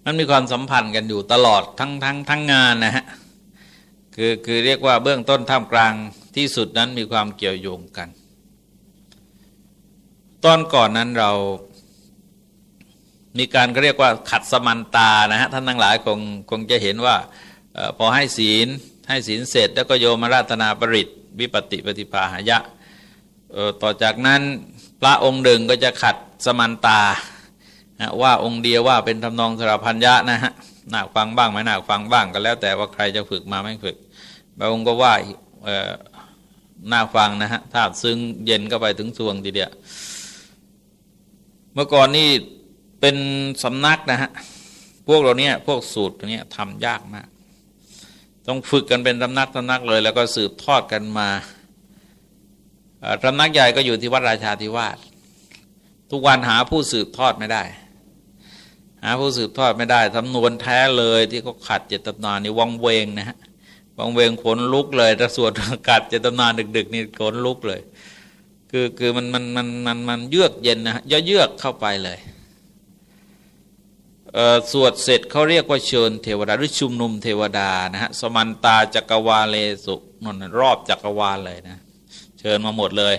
มันมีความสัมพันธ์กันอยู่ตลอดทั้งทั้งทั้งงานนะฮะคือคือเรียกว่าเบื้องต้นท่ามกลางที่สุดนั้นมีความเกี่ยวโยงกัน ตอนก่อนนั้นเรามีการก็เรียกว่าขัดสมันตานะฮะท่านทั้งหลายคงคงจะเห็นว่าอพอให้ศีลให้ศีลเสร็จ แล้วก็โยมาราตนาปริต วิปติปฏิภาหายะต่อจากนั้นพระองค์หนึ่งก็จะขัดสมันตาว่าองค์เดียวว่าเป็นทำนองสรพัญญะนะฮะหน่าฟังบ้างไม่น่าฟังบ้างก็แล้วแต่ว่าใครจะฝึกมาไม่ฝึกบางองค์ก็ว่าน่าฟังนะฮะถ้าซึ้งเย็นก็ไปถึงสวงทีเดียวเมื่อก่อนนี่เป็นสำนักนะฮะพวกเราเนี่ยพวกสูตรเนี้ยทำยากมาก ต้องฝึกกันเป็นสำนักสำนักเลย แล้วก็สืบทอดกันมาสำนักใหญ่ก็อยู่ที่วัดราชาธิวาสทุกวันหาผู้สืบทอดไม่ได้ หาผู้สืบทอดไม่ได้สำนวนแท้เลยที่เขาขัดเจตนานี่วังเวงนะฮะวังเวงขนลุกเลยถ้าสวดกัดเจตนาดึก ๆ นี่ขนลุกเลย คือคือมันมันมันมันมันเยือกเย็นนะฮะเยือกเข้าไปเลย สวดเสร็จเขาเรียกว่าเชิญเทวดาหรือชุมนุมเทวดานะฮะสมันตาจักรวาเลสุนนรอบจักรวาลเลยนะเชิญมาหมดเลย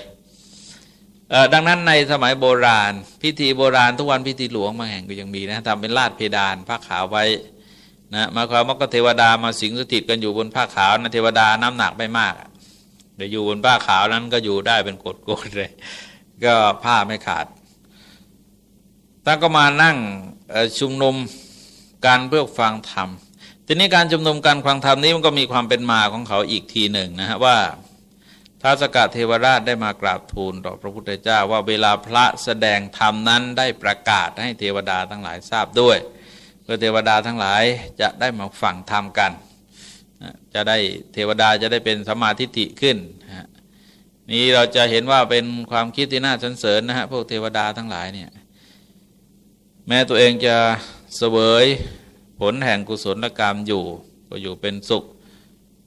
ดังนั้นในสมัยโบราณ พิธีโบราณทุกวันพิธีหลวงมาแห่งก็ยังมีนะทำเป็นลาดเพดานผ้าขาวไว้นะมาความว่าก็เทวดามาสิงสถิตกันอยู่บนผ้าขาวนะเทวดาน้ำหนักไม่มากเดี๋ยวอยู่บนผ้าขาวนั้นก็อยู่ได้เป็นกดๆเลย ก็ผ้าไม่ขาดท่านก็มานั่ง ชุมนุมการเพื่อฟังธรรม ทีนี้การชุมนุมการฟังธรรมนี้มันก็มีความเป็นมาของเขาอีกทีหนึ่งนะฮะว่าท้าสกัดเทวราชได้มากราบทูลต่อพระพุทธเจ้าว่าเวลาพระแสดงธรรมนั้นได้ประกาศให้เทวดาทั้งหลายทราบด้วย เพื่อเทวดาทั้งหลายจะได้มาฟังธรรมกัน จะได้เทวดาจะได้เป็นสมาธิิขึ้นนี่เราจะเห็นว่าเป็นความคิดที่น่าสรรเสริญนะฮะพวกเทวดาทั้งหลายเนี่ย แม้ตัวเองจะเสวยผลแห่งกุศลกรรมอยู่ ก็อยู่เป็นสุข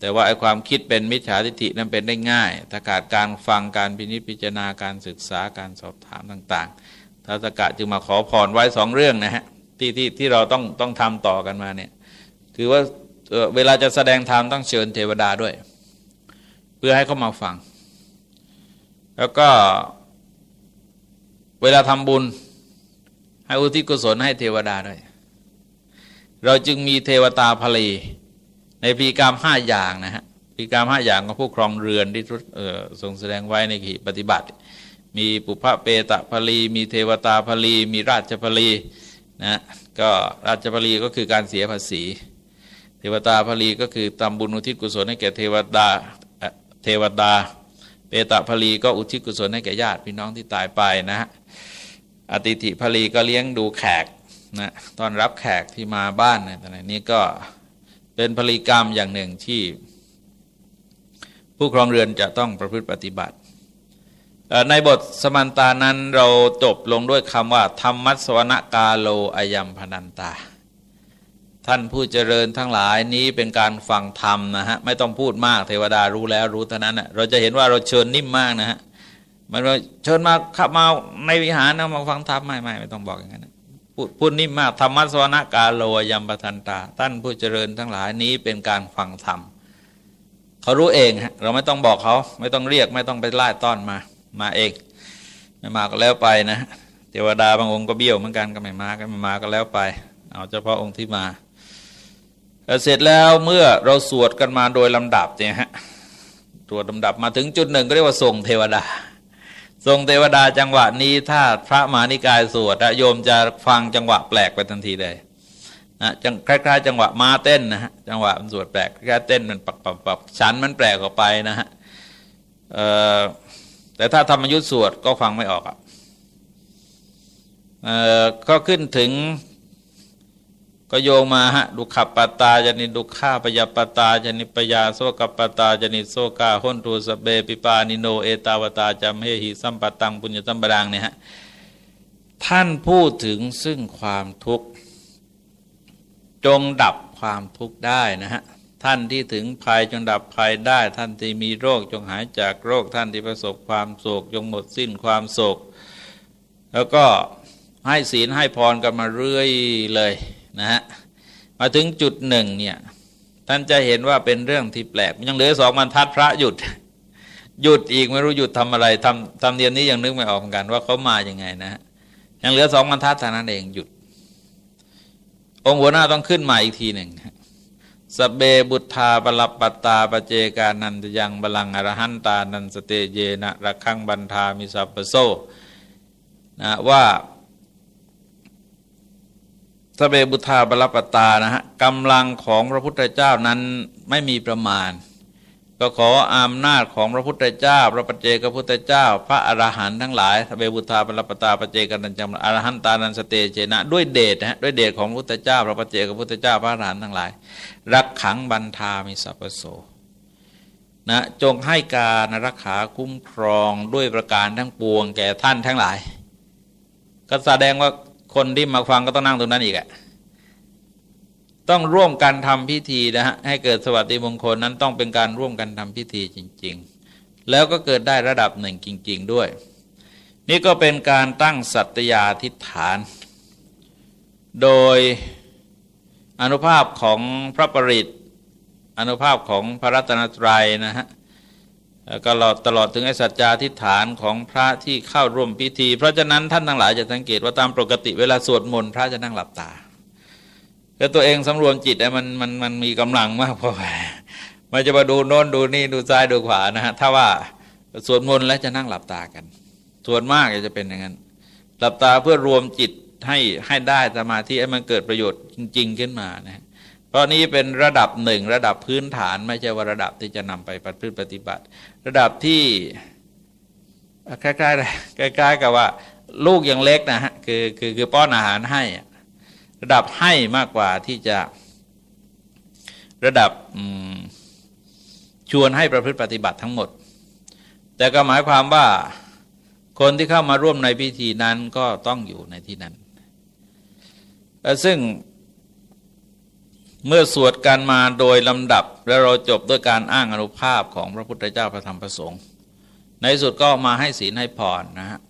แต่ว่าไอ้ความคิดเป็นมิจฉาทิฏฐินั้นเป็นได้ง่าย ถ้าขาดการฟังการพินิจพิจารณาการศึกษาการสอบถามต่างๆท้าสกะจึงมาขอพรไว้สองเรื่องนะฮะที่ที่ที่เราต้องต้องทำต่อกันมาเนี่ยคือว่าเวลาจะแสดงธรรมต้องเชิญเทวดาด้วย เพื่อให้เขามาฟัง แล้วก็เวลาทำบุญ ให้อุทิศกุศลให้เทวดาด้วย เราจึงมีเทวตาภลีในปีกรรมห้าอย่างนะฮะปีกรรมห้าอย่างของผู้ครองเรือนที่ทรงแสดงไว้ในขีปฏิบัติ มีปุพะเปตะภลี มีเทวตาภลี มีราชภลีนะก็ราชภลีก็คือการเสียภาษี เทวตาภลีก็คือทำบุญอุทิศกุศลให้แก่เทวดาเทวดา เปตะภลีก็อุทิศกุศลให้แก่ญาติพี่น้องที่ตายไปนะฮะ อติถิภลีก็เลี้ยงดูแขกนะตอนรับแขกที่มาบ้านในตอนนี้ก็เป็นผลิกรรมอย่างหนึ่งที่ ผู้ครองเรือนจะต้องประพฤติปฏิบัติ ในบทสมันตานั้นเราจบลงด้วยคำว่า ธรรมัสวรกาโลอายัมพนันตา ท่านผู้เจริญทั้งหลายนี้เป็นการฟังธรรมนะฮะ ไม่ต้องพูดมากเทวดารู้แล้วรู้เท่านั้นนะเราจะเห็นว่าเราเชิญนิ่มมากนะฮะ มันว่าเชิญมาขับมาในวิหารนะมาฟังธรรมไม่ไม่ไม่ต้องบอกอย่างนั้นพูดพูดนิ่มมากธรรมะสวนกาโลยัมปทันตาท่านผู้เจริญทั้งหลายนี้เป็นการฟังธรรมเขารู้เองฮะเราไม่ต้องบอกเขาไม่ต้องเรียกไม่ต้องไปไล่ต้อนมา มาเองไม่มาก็แล้วไปนะเทวดาบางองค์ก็เบี้ยวเหมือนกันก็ไม่มาก็ไม่มาก็แล้วไป เอาเฉพาะองค์ที่มาเสร็จแล้วเมื่อเราสวดกันมาโดยลำดับเนี่ยฮะตรวจลำดับมาถึงจุดหนึ่งก็เรียกว่าส่งเทวดา ทรงเทวดาจังหวะนี้ถ้าพระมานิกายสวดโยมจะฟังจังหวะแปลกไปทันทีเลยนะจังคล้ายๆ จังหวะมาเต้นนะฮะจังหวะมันสวดแปลกแค่เต้นมันปักปักปักฉันมันแปลกออกไปนะฮะแต่ถ้าธรรมยุทธสวดก็ฟังไม่ออกอะก็ขึ้นถึง ก็โยงมาฮะดุขปตาจนิดุข้าปยปตาจนิปยาโซกปตาจนิโซกาหนตูสเบปิปานิโนเอตาวตาจำเฮหิสัมปตังปุญญสัมปดังเนี่ยฮะท่านพูดถึงซึ่งความทุกข์ จงดับความทุกข์ได้นะฮะท่านที่ถึงภัยจงดับภัยได้ ท่านที่มีโรคจงหายจากโรคท่านที่ประสบความโศกจงหมดสิ้นความโศก แล้วก็ให้ศีลให้พรกันมาเรื่อยเลย นะฮะมาถึงจุดหนึ่งเนี่ยท่านจะเห็นว่าเป็นเรื่องที่แปลกยังเหลือสองบรรทัดพระหยุด หยุดอีกไม่รู้หยุดทำอะไรทำทำเนียมนี้ยังนึกไม่ออกเหมือนกันว่าเขามาอย่างไงนะฮะยังเหลือสองบรรทัดเท่านั้นเองหยุด องค์หัวหน้าต้องขึ้นมาอีกทีหนึ่งสเบบุตธาปรับปตาปเจกานันตยังบาลังอรหันตานันสเตเยนะระคังบันทามิสัพโซนะว่า สเบบุธาบรปตานะฮะกำลังของพระพุทธเจ้านั้นไม่มีประมาณ ก็ขออำนาจของพระพุทธเจ้า พระปัจเจกพระพุทธเจ้า พระอรหันต์ทั้งหลายสเบบุธาบรปตาปัจเจกันจังอรหันตานันสเตเจนะ ด้วยเดชนะฮะด้วยเดชของพระพุทธเจ้า พระปัจเจกพระพุทธเจ้าพระอรหันต์ทั้งหลาย รักขังบันทามิสัพโสนะจงให้การรักษาคุ้มครองด้วยประการทั้งปวงแก่ท่านทั้งหลาย ก็แสดงว่า คนที่มาฟังก็ต้องนั่งตรงนั้นอีกอะต้องร่วมกันทำพิธีนะฮะให้เกิดสวัสดิมงคลนั้นต้องเป็นการร่วมกันทำพิธีจริง ๆ แล้วก็เกิดได้ระดับหนึ่งจริง ๆ ด้วย นี่ก็เป็นการตั้งสัตยาธิฐาน โดยอนุภาพของพระปริตอนุภาพของพระรัตนตรัยนะฮะ แล้วก็ตลอดถึงไอ้สัจจาทิฏฐานของพระที่เข้าร่วมพิธี เพราะฉะนั้นท่านทั้งหลายจะสังเกตว่าตามปกติเวลาสวดมนต์พระจะนั่งหลับตาแล้วตัวเองสำรวมจิตไอ้มันมันมันมีกำลังมากพอมันจะมาดูโน้นดูนี่ดูซ้ายดูขวานะฮะถ้าว่าสวดมนต์แล้วจะนั่งหลับตากัน ส่วนมากจะเป็นอย่างนั้น หลับตาเพื่อรวมจิตให้ให้ได้สมาธิให้มันเกิดประโยชน์จริง ๆ ขึ้นมานะเพราะนี้เป็นระดับหนึ่งระดับพื้นฐาน ไม่ใช่ว่าระดับที่จะนำไปปฏิบัติปฏิบัติ ระดับที่คล้ายๆคล้ๆกับว่า ลูกยังเล็กนะฮะคือคือคือป้อนอาหารให้ ระดับให้มากกว่าที่จะระดับชวนให้ประพฤติปฏิบัติทั้งหมด แต่ก็หมายความว่าคนที่เข้ามาร่วมในพิธีนั้นก็ต้องอยู่ในที่นั้นซึ่ง เมื่อสวดกันมาโดยลำดับ แล้วเราจบด้วยการอ้างอนุภาพของพระพุทธเจ้าพระธรรมพระสงฆ์ในสุดก็มาให้ศีลให้พรนะฮะ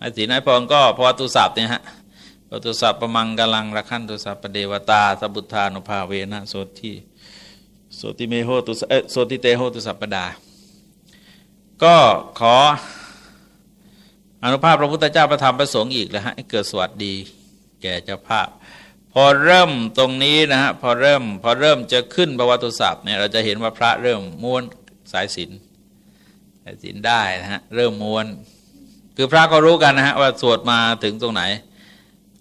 ให้ศีลให้พรก็พอตุสัพเนี่ยฮะพตุสัพประมังกลังระคันตุสัพปเดวตาสบุทานุภาเวนะโสติโสติเมโหตุเอโสติเตโหตุสัพปดา ก็ขออนุภาพพระพุทธเจ้าพระธรรมพระสงฆ์อีกแล้วฮะให้เกิดสวัสดี แก่เจ้าภาพ พอเริ่มตรงนี้นะฮะพอเริ่มพอเริ่มจะขึ้นประวัติศาสตร์เนี่ยเราจะเห็นว่าพระเริ่มม้วนสายสินสายสินได้นะฮะเริ่มม้วน คือพระก็รู้กันนะฮะว่าสวดมาถึงตรงไหน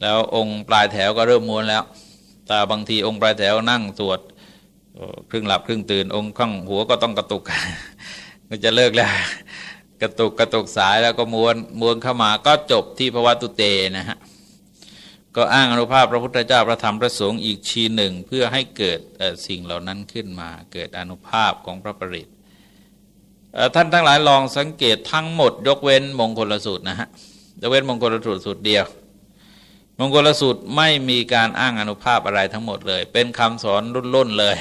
แล้วองค์ปลายแถวก็เริ่มม้วนแล้ว แต่บางทีองค์ปลายแถวนั่งสวดครึ่งหลับครึ่งตื่น องค์ข้างหัวก็ต้องกระตุกก็จะเลิกแล้วกระตุกกระตุกสายแล้วก็ม้วนม้วนเข้ามาก็จบที่พระวัตุเตนะฮะ ก็อ้างอนุภาพพระพุทธเจ้าพระธรรมพระสงฆ์อีกชีหนึ่ง เพื่อให้เกิดสิ่งเหล่านั้นขึ้นมา เกิดอนุภาพของพระปริตท่านทั้งหลายลองสังเกตทั้งหมด ยกเว้นมงคลสูตรนะฮะยกเว้นมงคลสูตรสูตรเดียว มงคลสูตรไม่มีการอ้างอนุภาพอะไรทั้งหมดเลย เป็นคำสอนรุ่นๆเลย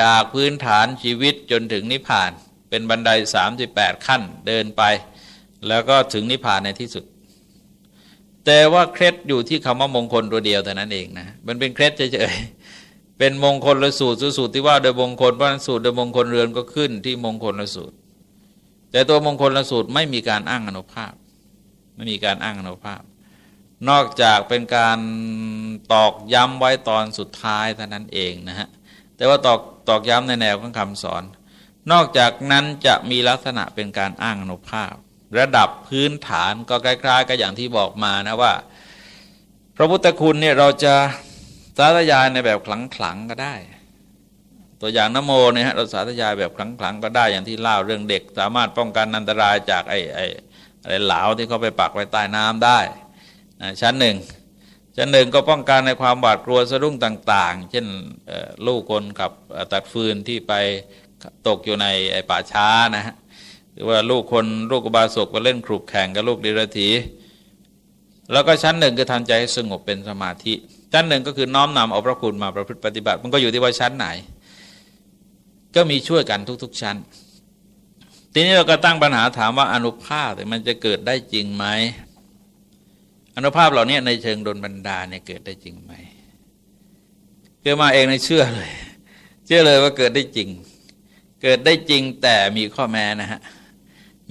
จากพื้นฐานชีวิตจนถึงนิพพาน เป็นบันได 38 ขั้นเดินไป แล้วก็ถึงนิพพานในที่สุด แต่ว่าเคล็ดอยู่ที่คำว่ามงคลตัวเดียวแต่นั้นเองนะมันเป็นเคล็ดเฉยๆเป็นมงคลละสูตรสูตรที่ว่าโดยมงคลเพราะสูตรโดยมงคลเรือนก็ขึ้นที่มงคลละสูตร แต่ตัวมงคลละสูตรไม่มีการอ้างอนุภาพ ไม่มีการอ้างอนุภาพ นอกจากเป็นการตอกย้ำไว้ตอนสุดท้ายเท่านั้นเองนะฮะแต่ว่าตอกตอกย้ำในแนวของคำสอน นอกจากนั้นจะมีลักษณะเป็นการอ้างอนุภาพ ระดับพื้นฐานก็ใกล้ๆกับอย่างที่บอกมานะว่า พระพุทธคุณเนี่ยเราจะสาธยายในแบบขลังๆก็ได้ ตัวอย่างนโมเนี่ยฮะเราสาธยายแบบขลังๆก็ได้อย่างที่เล่าเรื่องเด็ก สามารถป้องกันอันตรายจากไอ้ไอ้อะไรเหลาที่เขาไปปักไว้ใต้น้ำได้นะชั้นหนึ่งชั้นหนึ่งก็ป้องกันในความบาดกลัวสะดุ้งต่าง ๆ เช่นลูกคนขับตัดฟืนที่ไปตกอยู่ในไอ้ป่าช้านะฮะ รือว่าลูกคนลูกบาศกก็เล่นครุกแข่งกับลูกดิรถีแล้วก็ชั้นหนึ่งคือทำใจให้สงบเป็นสมาธิ ชั้นหนึ่งก็คือน้อมนำเอาพระคุณมาประพฤติปฏิบัติ มันก็อยู่ที่ว่าชั้นไหน ก็มีช่วยกันทุก ๆ ชั้น ทีนี้เราก็ตั้งปัญหาถามว่าอนุภาพมันจะเกิดได้จริงไหมอนุภาพเหล่านี้ในเชิงดนบันดาเนี่ยเกิดได้จริงไหมเกิดมาเองในเชื่อเลย เชื่อเลยว่าเกิดได้จริง เกิดได้จริงแต่มีข้อแม้นะฮะ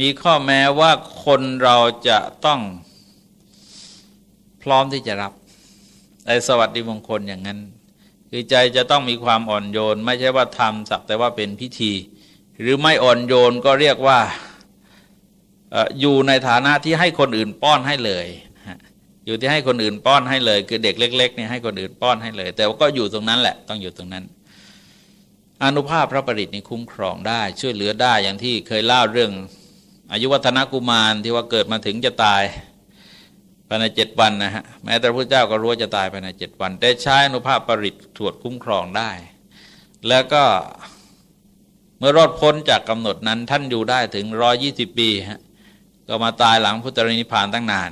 มีข้อแม้ว่าคนเราจะต้องพร้อมที่จะรับไอ้สวัสดิมงคลอย่างนั้น คือใจจะต้องมีความอ่อนโยน ไม่ใช่ว่าทำสักแต่ว่าเป็นพิธี หรือไม่อ่อนโยนก็เรียกว่าอยู่ในฐานะที่ให้คนอื่นป้อนให้เลยอยู่ที่ให้คนอื่นป้อนให้เลย คือเด็กเล็กๆเนี่ยให้คนอื่นป้อนให้เลย แต่ว่าก็อยู่ตรงนั้นแหละต้องอยู่ตรงนั้น อนุภาพพระประดิษฐ์นี่คุ้มครองได้ ช่วยเหลือได้อย่างที่เคยเล่าเรื่อง อายุวัฒนกุมารที่ว่าเกิดมาถึงจะตายภายในเจ็ดวันนะฮะแม้แต่พระเจ้าก็รู้จะตายภายในเจ็ดวันแต่ใช้อนุภาพประดิตรวจคุ้มครองได้ แล้วก็เมื่อรอดพ้นจากกำหนดนั้นท่านอยู่ได้ถึงร้อยี่สิบปีฮะก็มาตายหลังพุทธรินิพานตั้งนาน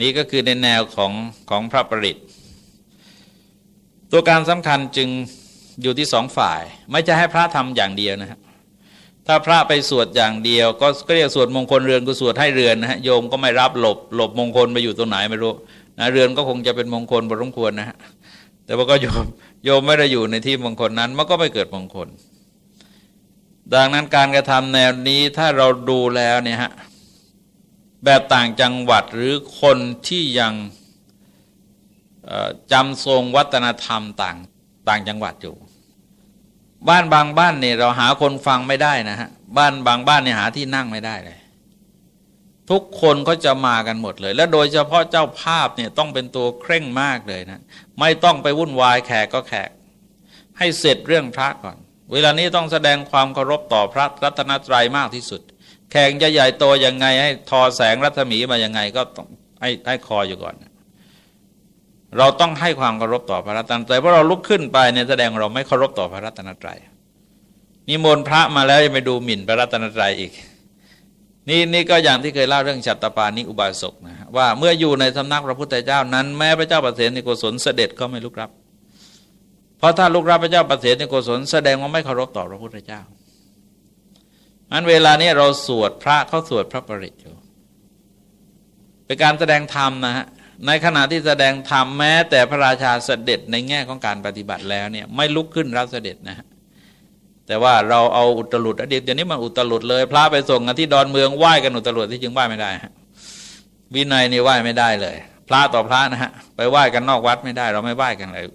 นี่ก็คือในแนวของของพระปริตตัวการสำคัญจึงอยู่ที่สองฝ่าย ไม่จะให้พระทำอย่างเดียวนะฮะ ถ้าพระไปสวดอย่างเดียวก็เรียกสวดมงคลเรือนก็สวดให้เรือนนะฮะโยมก็ไม่รับหลบหลบมงคลไปอยู่ตรงไหนไม่รู้นะเรือนก็คงจะเป็นมงคลบรมควรนะฮะแต่ว่าก็โยมโยมไม่ได้อยู่ในที่มงคลนั้นมันก็ไม่เกิดมงคล ดังนั้นการกระทำแนวนี้ถ้าเราดูแล้วเนี่ยฮะแบบต่างจังหวัดหรือคนที่ยังจำทรงวัฒนธรรมต่างต่างจังหวัดอยู่ บ้านบางบ้านเนี่ยเราหาคนฟังไม่ได้นะฮะบ้านบางบ้านเนี่ยหาที่นั่งไม่ได้เลย ทุกคนก็จะมากันหมดเลย และโดยเฉพาะเจ้าภาพเนี่ยต้องเป็นตัวเคร่งมากเลยนะ ไม่ต้องไปวุ่นวายแขกก็แขก ให้เสร็จเรื่องพระก่อน เวลานี้ต้องแสดงความเคารพต่อพระรัตนตรัยมากที่สุด แข่งจะใหญ่โตยังไงให้ทอแสงรัศมีมายังไงก็ต้องให้ให้คออยู่ก่อน เราต้องให้ความเคารพต่อพระรัตนตรัยเพราะเราลุกขึ้นไปเนี่ยแสดงเราไม่เคารพต่อพระรัตนตรัยมีมนพระมาแล้วยังไปดูหมิ่นพระรัตนตรัยอีก นี่นี่ก็อย่างที่เคยเล่าเรื่องฉัตตปานิอุบาสกนะว่าเมื่ออยู่ในสำนักพระพุทธเจ้านั้นแม้พระเจ้าประเสนิโกศลเสด็จก็ไม่ลุกรับ เพราะถ้าลุกรับพระเจ้าประเสนิโกศลแสดงว่าไม่เคารพต่อพระพุทธเจ้าอันเวลานี้เราสวดพระเขาสวดพระปริตอยู่เป็นการแสดงธรรมนะฮะ ในขณะที่แสดงธรรมแม้ แต่พระราชาเสด็จในแง่ของการปฏิบัติแล้วเนี่ยไม่ลุกขึ้นรับเสด็จนะฮะแต่ว่าเราเอาอุตรุดอดีตเดี๋ยวนี้มันอุตรุดเลย พระไปส่งกันที่ดอนเมืองไหว้กันอุตรุดที่จึงไหว้ไม่ได้ฮะวินัยนี่ไหว้ไม่ได้เลย พระต่อพระนะฮะไปไหว้กันนอกวัดไม่ได้ เราไม่ไหว้กันเลย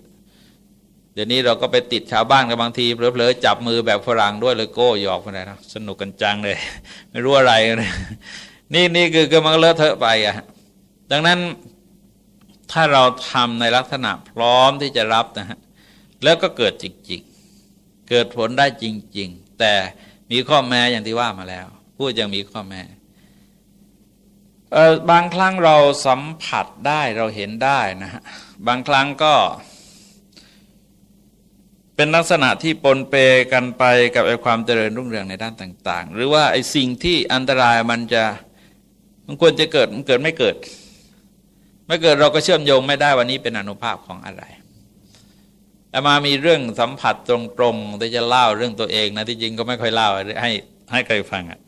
เดี๋ยวนี้เราก็ไปติดชาวบ้านกันบางทีเผลอๆจับมือแบบฝรั่งด้วยเลยโก้หยอกไปเลยนะสนุกกันจังเลย ไม่รู้อะไรเลยนี่นี่คือก็มันเลอะเทอะไปอะดังนั้น ถ้าเราทำในลักษณะพร้อมที่จะรับนะฮะแล้วก็เกิดจริงๆ เกิดผลได้จริง ๆ แต่มีข้อแม้อย่างที่ว่ามาแล้ว พูดยังมีข้อแม้บางครั้งเราสัมผัสได้เราเห็นได้นะฮะบางครั้งก็ เป็นลักษณะที่ปนเปกันไปกับไอ้ความเจริญรุ่งเรืองในด้านต่าง ๆ หรือว่าไอ้สิ่งที่อันตรายมันจะมันควรจะเกิดมันเกิดไม่เกิด ไม่เกิดเราก็เชื่อมโยงไม่ได้วันนี้เป็นอนุภาพของอะไรแต่มามีเรื่องสัมผัสตรงๆที่จะเล่าเรื่องตัวเองนะที่จริงก็ไม่ค่อยเล่าให้ให้ใครฟังอะ่ะ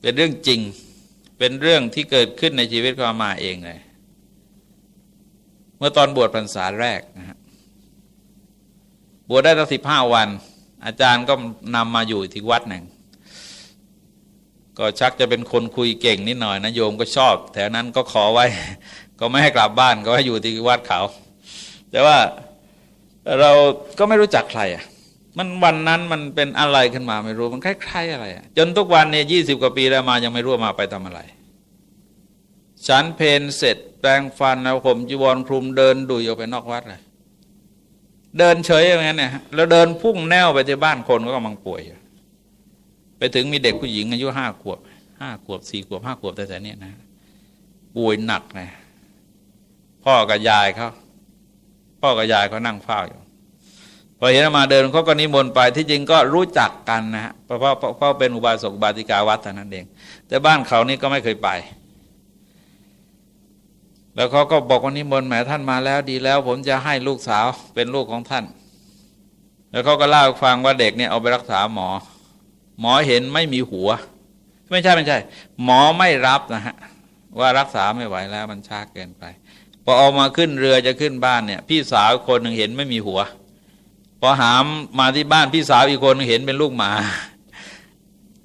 เป็นเรื่องจริง เป็นเรื่องที่เกิดขึ้นในชีวิตของมาเองเลย เมื่อตอนบวชพรรษาแรกนะฮะบวชได้ตั้งสิบห้าวัน อาจารย์ก็นำมาอยู่ที่วัดหนึ่ง ก็ชักจะเป็นคนคุยเก่งนิดหน่อยนะโยมก็ชอบแถวนั้นก็ขอไว้ ก็ไม่ให้กลับบ้านก็ให้อยู่ที่วัดเขา แต่ว่าเราก็ไม่รู้จักใครอะมันวันนั้นมันเป็นอะไรขึ้นมาไม่รู้มันคล้ายๆอะไรอะจนทุกวันเนี่ยยี่สิบกว่าปีแล้วมายังไม่รู้มาไปทำอะไร ฉันเพนเสร็จแปลงฟันเอาผมจีวรคลุมเดินดุยออกไปนอกวัดเลยเดินเฉยอย่างนั้นเนี่ยแล้วเดินพุ่งแนวไปที่บ้านคนก็กำลังป่วยอยู่ ไปถึงมีเด็กผู้หญิงอายุห้าขวบห้าขวบสี่ขวบห้าขวบแต่แต่เนี้ยนะป่วยหนักเลยพ่อกับยายเขาพ่อกับยายเขานั่งเฝ้าอยู่พอเห็นมาเดินเขาก็นิมนต์ไปที่จริงก็รู้จักกันนะฮะเพราะเพราะเป็นอุบาสกบาติกาวัดแต่นั้นเอง แต่บ้านเขานี่ก็ไม่เคยไป แล้วเขาก็บอกว่านิมนต์แหมท่านมาแล้วดีแล้ว ผมจะให้ลูกสาวเป็นลูกของท่าน แล้วเขาก็เล่าฟังว่าเด็กเนี่ยเอาไปรักษาหมอ หมอเห็นไม่มีหัว ไม่ใช่ไม่ใช่ หมอไม่รับนะฮะว่ารักษาไม่ไหวแล้วมันช้าเกินไปพอเอามาขึ้นเรือจะขึ้นบ้านเนี่ย พี่สาวคนหนึ่งเห็นไม่มีหัว พอหามมาที่บ้านพี่สาวอีกคนเห็นเป็นลูกหมา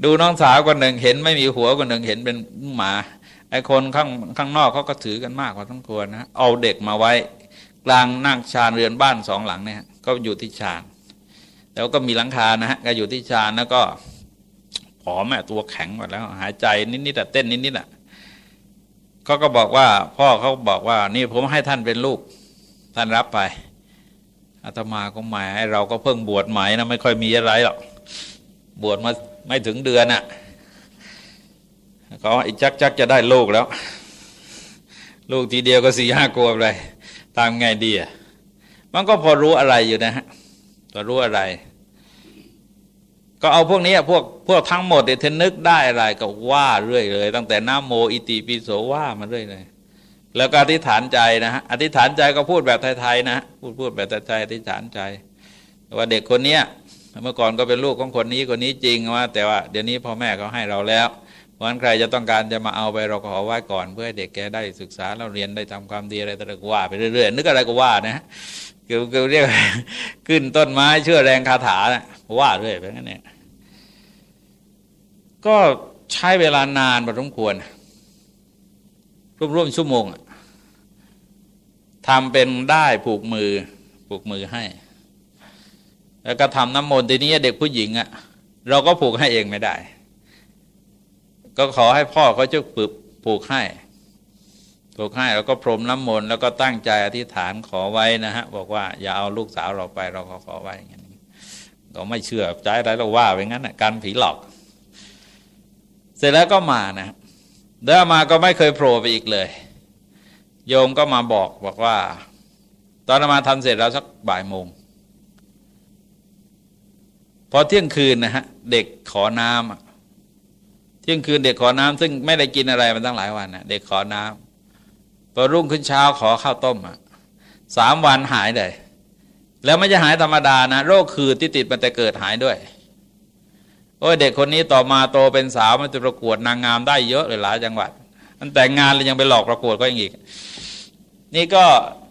ดูน้องสาวคนหนึ่งเห็นไม่มีหัวคนหนึ่งเห็นเป็นหมาไอ้คนข้างข้างนอกเขาก็ถือกันมากกว่าทั้งควรนะเอาเด็กมาไว้ กลางนั่งชานเรือนบ้านสองหลังเนี่ยก็อยู่ที่ชานแล้วก็มีหลังคานะฮะก็อยู่ที่ชานแล้วก็ ผอมแม่ตัวแข็งหมดแล้ว หายใจนิดๆแต่เต้นนิดๆอะเขาก็บอกว่าพ่อเขาบอกว่า นี่ผมให้ท่านเป็นลูก ท่านรับไปอาตมาก็หมายเราก็เพิ่งบวชใหม่นะไม่ค่อยมีอะไรหรอกบวชมาไม่ถึงเดือนอะเขาอีกจักจักจะได้ลูกแล้ว ลูกทีเดียวก็สี่ห้าขวเลยตามไงดีอะมันก็พอรู้อะไรอยู่นะฮะพอรู้อะไร ก็เอาพวกนี้พวกพวกทั้งหมดเนี่ยเทนึกได้อะไรก็ว่าเรื่อยเลย ตั้งแต่น้าโมอิติปิโสว่ามาเรื่อยเลยแล้วก็อธิษฐานใจนะฮะอธิษฐานใจก็พูดแบบไทยๆนะพูดพูดแบบไทยๆอธิษฐานใจ ว่าเด็กคนเนี้ยเมื่อก่อนก็เป็นลูกของคนนี้คนนี้จริงว่า แต่ว่าเดี๋ยวนี้พ่อแม่เขาให้เราแล้วเพราะฉะนั้นใครจะต้องการจะมาเอาไปเราก็ขอไหว้ก่อนเพื่อให้เด็กแกได้ศึกษาเราเรียนได้ทำความดีอะไรต่างๆว่าไปเรื่อยๆนึกอะไรก็ว่านะคือเรียกขึ้นต้นไม้เชื่อแรงคาถานะว่าเรื่อยไปงั้นเนี่ย ก็ใช้เวลานานพอสมควรร่วมๆชั่วโมงทำเป็นได้ผูกมือผูกมือให้ แล้วก็ทำน้ำมนต์ทีนี้เด็กผู้หญิงอะ่ะ เราก็ผูกให้เองไม่ได้ ก็ขอให้พ่อเขาช่วยปึบผูกให้ผูกให้แล้วก็พรมน้ำมนต์แล้วก็ตั้งใจอธิษฐานขอไว้นะฮะ บอกว่าอย่าเอาลูกสาวเราไปเราก็ขอไว้อย่างนี้ก็ไม่เชื่อใจอะไรเราว่าไปงั้นนะการผีหลอก เสร็จแล้วก็มานะเดินมาก็ไม่เคยโผล่ไปอีกเลย โยมก็มาบอกบอกว่า ตอนมาทำเสร็จแล้วสักบ่ายโมงพอเที่ยงคืนนะฮะเด็กขอน้ำเที่ยงคืนเด็กขอน้ำซึ่งไม่ได้กินอะไรมาตั้งหลายวันนะเด็กขอน้ำพอรุ่งขึ้นเช้าขอข้าวต้มอะสามวันหายเลย แล้วไม่จะหายธรรมดานะ โรคคือที่ติดมันแต่เกิดหายด้วย โอ้ยเด็กคนนี้ต่อมาโตเป็นสาวมันจะประกวดนางงามได้เยอะเลยหลายจังหวัด มันแต่งงานแล้วยังไปหลอกประกวดก็ยังอีก นี่ก็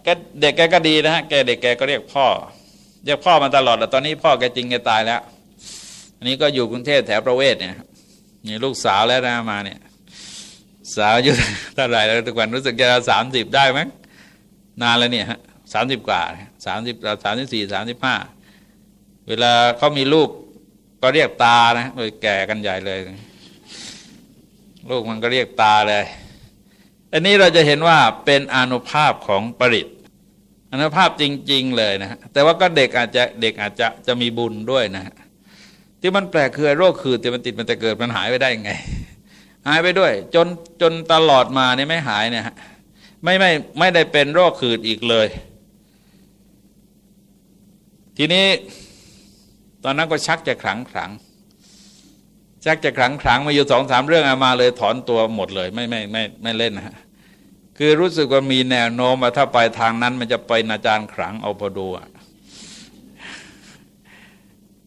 แกเด็กแกก็ดีนะฮะแกเด็กแกก็เรียกพ่อเรียกพ่อมาตลอดแต่ตอนนี้พ่อแกจริงแกตายแล้ว อันนี้ก็อยู่กรุงเทพแถวประเวศเนี่ยนี่ลูกสาวแล้วนะมาเนี่ย สาวอายุเท่าไหร่แล้วทุกวันรู้สึกจะสามสิบได้ไหมนานแล้วเนี่ยฮะสามสิบกว่าสามสิบสามสิบสี่สามสิบห้าเวลาเขามีลูก ก็เรียกตานะโดยแก่กันใหญ่เลย ลูกมันก็เรียกตาเลย อันนี้เราจะเห็นว่าเป็นอนุภาพของปริตอนุภาพจริง ๆ เลยนะแต่ว่าก็เด็กอาจจะเด็กอาจจะจะมีบุญด้วยนะที่มันแปลกคือโรคคือที่มันติดมันจะเกิดมันหายไปได้ยังไง หายไปด้วย จนจนตลอดมาเนี่ยไม่หายเนี่ยไม่ไม่ไม่ได้เป็นโรคขืดอีกเลย ทีนี้ ตอนนั้นก็ชักจะขลังขลังชักจะขลังขลังมาอยู่สองสามเรื่องอามาเลยถอนตัวหมดเลยไม่ไม่ไม่ไม่เล่นนะฮะคือรู้สึกว่ามีแนวโน้มว่าถ้าไปทางนั้นมันจะเป็นอาจารย์ขลังเอาพอดู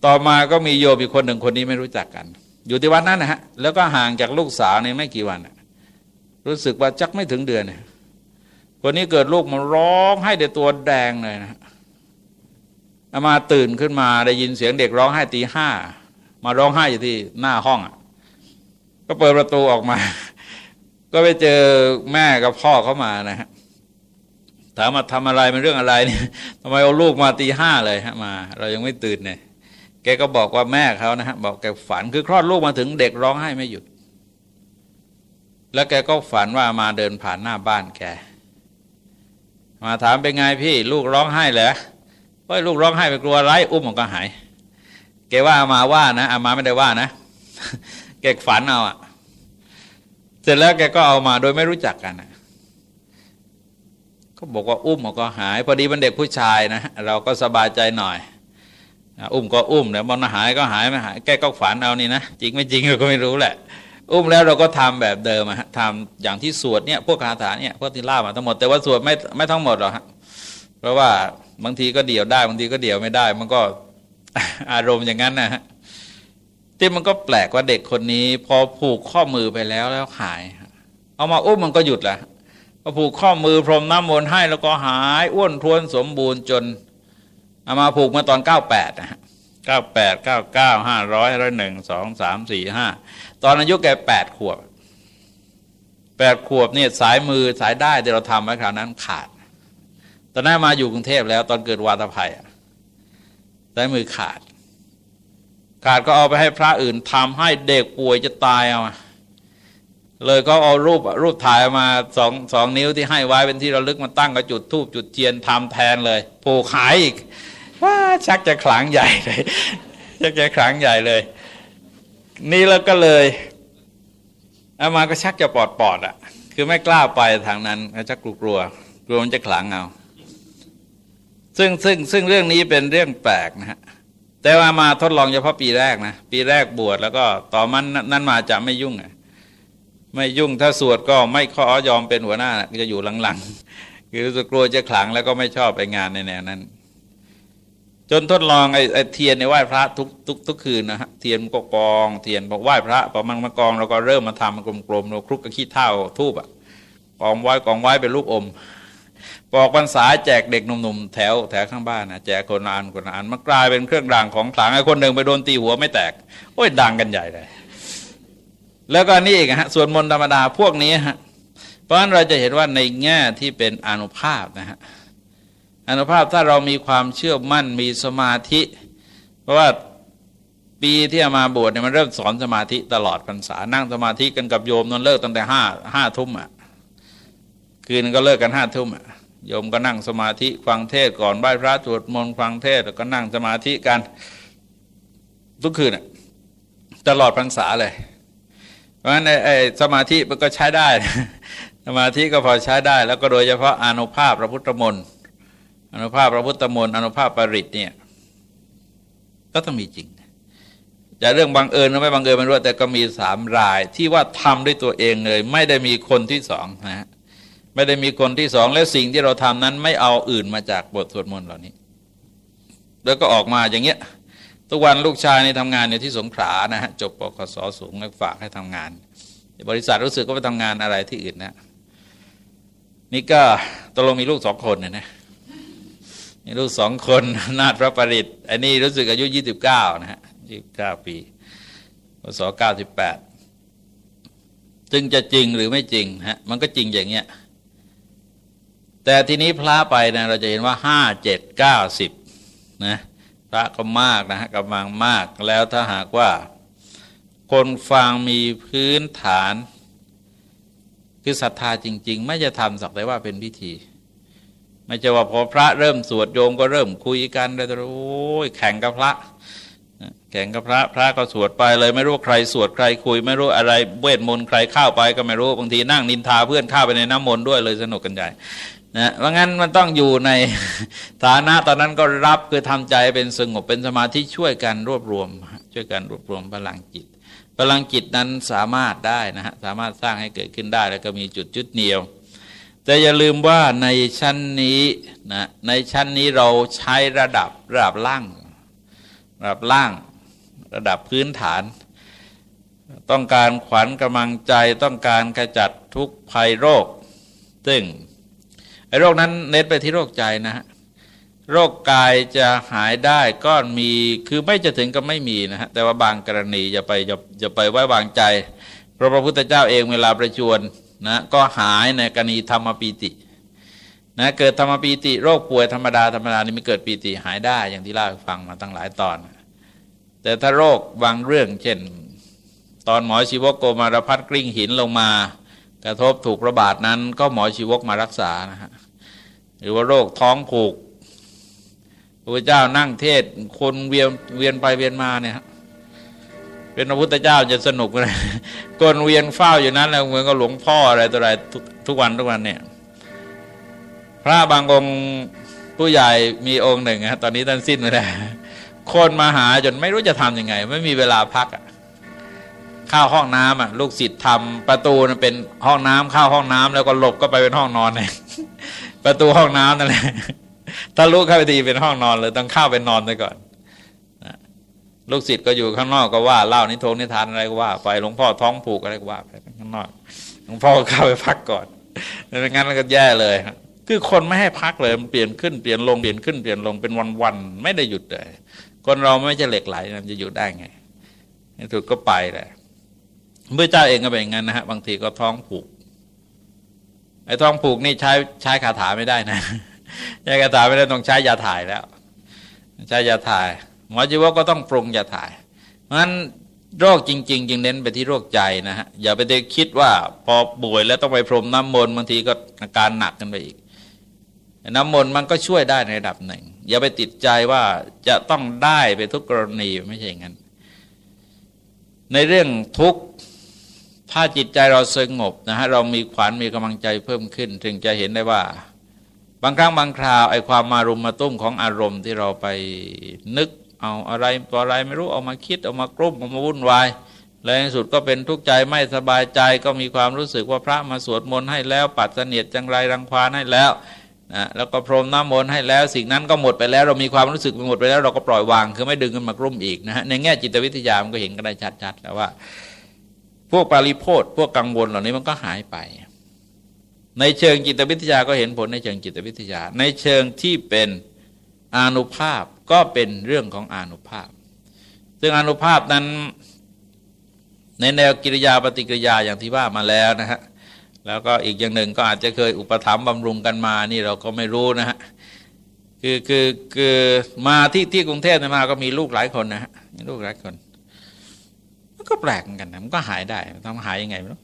ต่อมาก็มีโยมอีกคนหนึ่งคนนี้ไม่รู้จักกัน อยู่ที่วัดนั้นนะฮะแล้วก็ห่างจากลูกสาวนี่ไม่กี่วันรู้สึกว่าจักไม่ถึงเดือนเนี่ยคนนี้เกิดลูกมันร้องให้เด็ตัวแดงเลยนะ อามาตื่นขึ้นมาได้ยินเสียงเด็กร้องไห้ตีห้ามาร้องไห้อยู่ที่หน้าห้องอะก็เปิดประตูออกมา ก็ไปเจอแม่กับพ่อเขามานะฮะถามมาทำอะไรเป็นเรื่องอะไรเนี่ยทำไมเอาลูกมาตีห้าเลยฮะมา เรายังไม่ตื่นเนี่ยแกก็บอกว่าแม่เขานะฮะบอกแกฝันคือคลอดลูกมาถึงเด็กร้องไห้ไม่หยุด แล้วแกก็ฝันว่ามาเดินผ่านหน้าบ้านแก มาถามเป็นไงพี่ ลูกร้องไห้เหรอ เฮ้ลูกร้องไห้ไปกลัวไรอุ้มมันก็หาย แกว่าอามาว่านะอามาไม่ได้ว่านะ แกฝันเอาอะเสร็จแล้วแกก็เอามาโดยไม่รู้จักกันนะก็บอกว่าอุ้มก็หาย พอดีมันเด็กผู้ชายนะเราก็สบายใจหน่อยอุ้มก็อุ้มเดี๋ยวมันหายก็หายไม่หาย แกก็ฝันเอานี่นะจริงไม่จริงเราก็ไม่รู้แหละ อุ้มแล้วเราก็ทำแบบเดิมอะทำอย่างที่สวดเนี่ยพวกคาถาเนี่ยพวกที่ล่ามาทั้งหมดแต่ว่าสวดไม่ไม่ทั้งหมดหรอกฮะเพราะว่า บางทีก็เดี่ยวได้ บางทีก็เดี่ยวไม่ได้ มันก็อารมณ์อย่างนั้นนะฮะที่มันก็แปลกว่าเด็กคนนี้ พอผูกข้อมือไปแล้วแล้วหาย เอามาอุ้มมันก็หยุดละพอผูกข้อมือพรมน้ำมนต์ให้แล้วก็หายอ้วนท้วนสมบูรณ์จนเอามาผูกมาตอนเก้าแปดนะฮะเก้าแปดเก้าเก้าห้าร้อยร้อยหนึ่งสองสามสี่ห้าตอนอายุแกแปดขวบแปดขวบเนี่ยสายมือสายได้ที่เราทำไว้คราวนั้นขาด ตอนนั้นมาอยู่กรุงเทพแล้ว ตอนเกิดวาตภัยสายมือขาด ขาดก็เอาไปให้พระอื่นทำให้เด็กป่วยจะตายเอาเลยก็เอารูปรูปถ่ายมาสองสองนิ้วที่ให้ไว้เป็นที่ราลึกมาตั้งก็จุดทูบจุดเทียนทำแทนเลยผูกขายอีกว่าชักจะขลังใหญ่เลยชักจะขลังใหญ่เลย นี่แล้วก็เลยอามาก็ชักจะปอดปอดอะ คือไม่กล้าไปทางนั้นชักกลัวกลัวกลัวมันจะขลังเอา ซึ่งซึ่งซึ่งเรื่องนี้เป็นเรื่องแปลกนะฮะแต่ว่ามาทดลองเฉพาะปีแรกนะปีแรกบวชแล้วก็ต่อมันนั้นมาจะไม่ยุ่งไม่ยุ่งถ้าสวดก็ไม่ขอยอมเป็นหัวหน้าจะอยู่หลังๆคือรู้สึกกลัวจะขลังแล้วก็ไม่ชอบไปงานในแนวนั้น จนทดลองไอ้เทียนในไหว้พระทุกทุกทุกคืนนะฮะเทียนก็กอง เทียนบอกไหว้พระพอมันมากองเราก็เริ่มมาทำมันกลมๆเราคลุกกระขี้เท่าทูบอะกองไว้กองไว้เป็นลูกอม บอกพรรษาแจกเด็กหนุ่มๆแถวแถวข้างบ้านนะแจกคนอ่านคนอ่านมากลายเป็นเครื่องรางของขลังไอ้คนหนึ่งไปโดนตีหัวไม่แตกโอ้ยดังกันใหญ่เลย แล้วก็นี่อีกฮะส่วนมนต์ธรรมดาพวกนี้ฮะเพราะฉะนั้นเราจะเห็นว่าในแง่ที่เป็นอนุภาพนะฮะอนุภาพถ้าเรามีความเชื่อมั่นมีสมาธิ เพราะว่าปีที่มาบวชเนี่ยมันเริ่มสอนสมาธิตลอดพรรษานั่งสมาธิกันกับโยมนอนเลิกตั้งแต่ห้าห้าทุ่มอะคืนก็เลิกกันห้าทุ่มอะ โยมก็นั่งสมาธิฟังเทศก่อนไหว้พระสวดมนต์ฟังเทศแล้วก็นั่งสมาธิกัน ทุกคืนตลอดพรรษาเลย เพราะฉะนั้นไอ้สมาธิมันก็ใช้ได้สมาธิก็พอใช้ได้ แล้วก็โดยเฉพาะอนุภาพพระพุทธมนต์อนุภาพพระพุทธมนต์อนุภาพปริตเนี่ย ก็ต้องมีจริงจะเรื่องบังเอิญหรือไม่บังเอิญไม่รู้แต่ก็มีสามรายที่ว่าทำด้วยตัวเองเลย ไม่ได้มีคนที่สองนะฮะ ไม่ได้มีคนที่สองและสิ่งที่เราทำนั้นไม่เอาอื่นมาจากบทสวดมนต์เหล่านี้ แล้วก็ออกมาอย่างเงี้ยทุกวันลูกชายในทำงานอยู่ที่สงขลานะฮะจบปกศสูงแล้วฝากให้ทำงาน บริษัทรู้สึกก็ไปทำงานอะไรที่อื่นนะนี่ก็ตกลงมีลูกสองคนนี่ยนะมีลูกสองคนนาฏพระปริตอันนี้รู้สึกอายุยี่สิบเก้านะฮะยี่สิบเก้าปีพศเก้าสิบแปดจึงจะจริงหรือไม่จริงฮะมันก็จริงอย่างเงี้ย แต่ทีนี้พระไปนะเราจะเห็นว่าห้าเจ็ดเก้าสิบนะพระก็มากนะฮะกำลังมากแล้วถ้าหากว่า คนฟังมีพื้นฐาน คือศรัทธาจริง ๆ ไม่จะทำสักแต่ว่าเป็นพิธี ไม่ใช่ว่าพอพระเริ่มสวดโยมก็เริ่มคุยกันเลยโอ้ยแข่งกับพระแข่งกับพระพระก็สวดไปเลยไม่รู้ใครสวดใครคุย ไม่รู้อะไรเวทมนต์ใครเข้าไปก็ไม่รู้บางทีนั่งนินทาเพื่อนเข้าไปในน้ำมนต์ด้วยเลยสนุกกันใหญ่ นะว่างั้นมันต้องอยู่ในฐานะตอนนั้นก็รับคือทำใจเป็นสงบเป็นสมาธิช่วยกันรวบรวม ช่วยกันรวบรวมพลังจิตพลังจิตนั้นสามารถได้นะฮะสามารถสร้างให้เกิดขึ้นได้แล้วก็มีจุดจุดเหนียว แต่อย่าลืมว่าในชั้นนี้นะในชั้นนี้เราใช้ระดับระดับล่าง ระดับล่าง ระดับพื้นฐาน ต้องการขวัญกำลังใจต้องการกระจัดทุกภัยโรค ซึ่ง ไอ้โรคนั้นเน้นไปที่โรคใจนะฮะโรคกายจะหายได้ก็มีคือไม่จะถึงก็ไม่มีนะฮะแต่ว่าบางกรณีอย่าไปอย่าอย่าไปไว้วางใจ เพราะพระพุทธเจ้าเองเวลาประชวรนะก็หายในกรณีธรรมปีตินะเกิดธรรมปีติโรคป่วยธรรมดาธรรมดานี่ไม่เกิดปีติหายได้อย่างที่เล่าให้ฟังมาตั้งหลายตอน แต่ถ้าโรคบางเรื่อง เช่น ตอนหมอชีวกโกมารพัดกลิ้งหินลงมา กระทบถูกระบาดนั้น ก็หมอชีวกมารักษานะฮะ หรือว่าโรคท้องผูกพระเจ้านั่งเทศคนเวียนเวียนไปเวียนมาเนี่ยเป็นพระพุทธเจ้าจะสนุกเลยกนเวียนเฝ้าอยู่นั้นแล้วเหมือนก็หลวงพ่ออะไรตัวอะไรทุกวันทุกวันเนี่ยพระบางองค์ผู้ใหญ่มีองค์หนึ่งฮะตอนนี้ท่านสิ้นไปแล้วคนมาหาจนไม่รู้จะทํำยังไง ไม่มีเวลาพักเข้าห้องน้ำอะ ลูกศิษย์ทำประตูเป็นห้องน้ำเข้าห้องน้ำแล้วก็หลบก็ไปเป็นห้องนอนเลย ประตูห้องน้ำนั่นแหละถ้าลูกเข้าไปทีเป็นห้องนอนเลยต้องเข้าไปนอนไปก่อนลูกศิษย์ก็อยู่ข้างนอกก็ว่าเล่านิทงนิทานอะไรก็ว่าไปหลวงพ่อท้องผูกอะไรก็ว่าไปข้างนอกหลวงพ่อก็เข้าไปพักก่อนไม่งั้นก็แย่เลยคือคนไม่ให้พักเลยมันเปลี่ยนขึ้นเปลี่ยนลงเปลี่ยนขึ้นเปลี่ยนลงเป็นวันๆไม่ได้หยุดเลย คนเราไม่ใช่เหล็กไหลมันจะอยู่ได้ไงในสุก็ไปแหละเมื่อเจ้าเองก็เป็นอย่างนั้นนะฮะบางทีก็ท้องผูก ไอ้ท้องผูกนี่ใช้ใช้คาถาไม่ได้นะใช้คาถาไม่ได้ต้องใช้ยาถ่ายแล้ว ใช้ยาถ่าย หมอจีวก็ต้องปรุงยาถ่าย เพราะฉะนั้นโรคจริง ๆ จึงเน้นไปที่โรคใจนะฮะอย่าไปได้คิดว่าพอป่วยแล้วต้องไปพรมน้ำมนต์บางทีก็อาการหนักกันไปอีก น้ำมนต์มันก็ช่วยได้ในระดับหนึ่ง อย่าไปติดใจว่าจะต้องได้ไปทุกกรณีไม่ใช่อย่างนั้นในเรื่องทุกข์ ถ้าจิตใจเราสงบนะฮะเรามีขวัญมีกำลังใจเพิ่มขึ้น ถึงจะเห็นได้ว่า บางครั้งบางคราวไอ้ความมารุมมาตุ้มของอารมณ์ที่เราไปนึกเอาอะไรตัวอะไรไม่รู้เอามาคิดเอามากรุ่มเอามาวุ่นวายแล้วในสุดก็เป็นทุกข์ใจไม่สบายใจก็มีความรู้สึกว่าพระมาสวดมนต์ให้แล้ว ปัดเสนียดจังไรรังควานให้แล้วนะแล้วก็พรมน้ำมนต์ให้แล้ว สิ่งนั้นก็หมดไปแล้ว เรามีความรู้สึกหมดไปแล้วเราก็ปล่อยวางคือไม่ดึงกันมากรุ่มอีกนะฮะในแง่จิตวิทยามันก็เห็นกันได้ชัดๆแล้วว่า พวกปาริโพธพวกกังวลเหล่านี้มันก็หายไป ในเชิงจิตวิทยาก็เห็นผลในเชิงจิตวิทยา ในเชิงที่เป็นอนุภาพก็เป็นเรื่องของอนุภาพ ซึ่งอนุภาพนั้นในแนวกิริยาปฏิกิริยาอย่างที่ว่ามาแล้วนะฮะ แล้วก็อีกอย่างหนึ่งก็อาจจะเคยอุปถัมภ์บำรุงกันมา นี่เราก็ไม่รู้นะฮะ คือคือคือมาที่ที่กรุงเทพมาก็มีลูกหลายคนนะฮะมีลูกหลายคนมัน ก็แปลกเหมือนกันนะมันก็หายได้ทำหายยังไงไม่รู้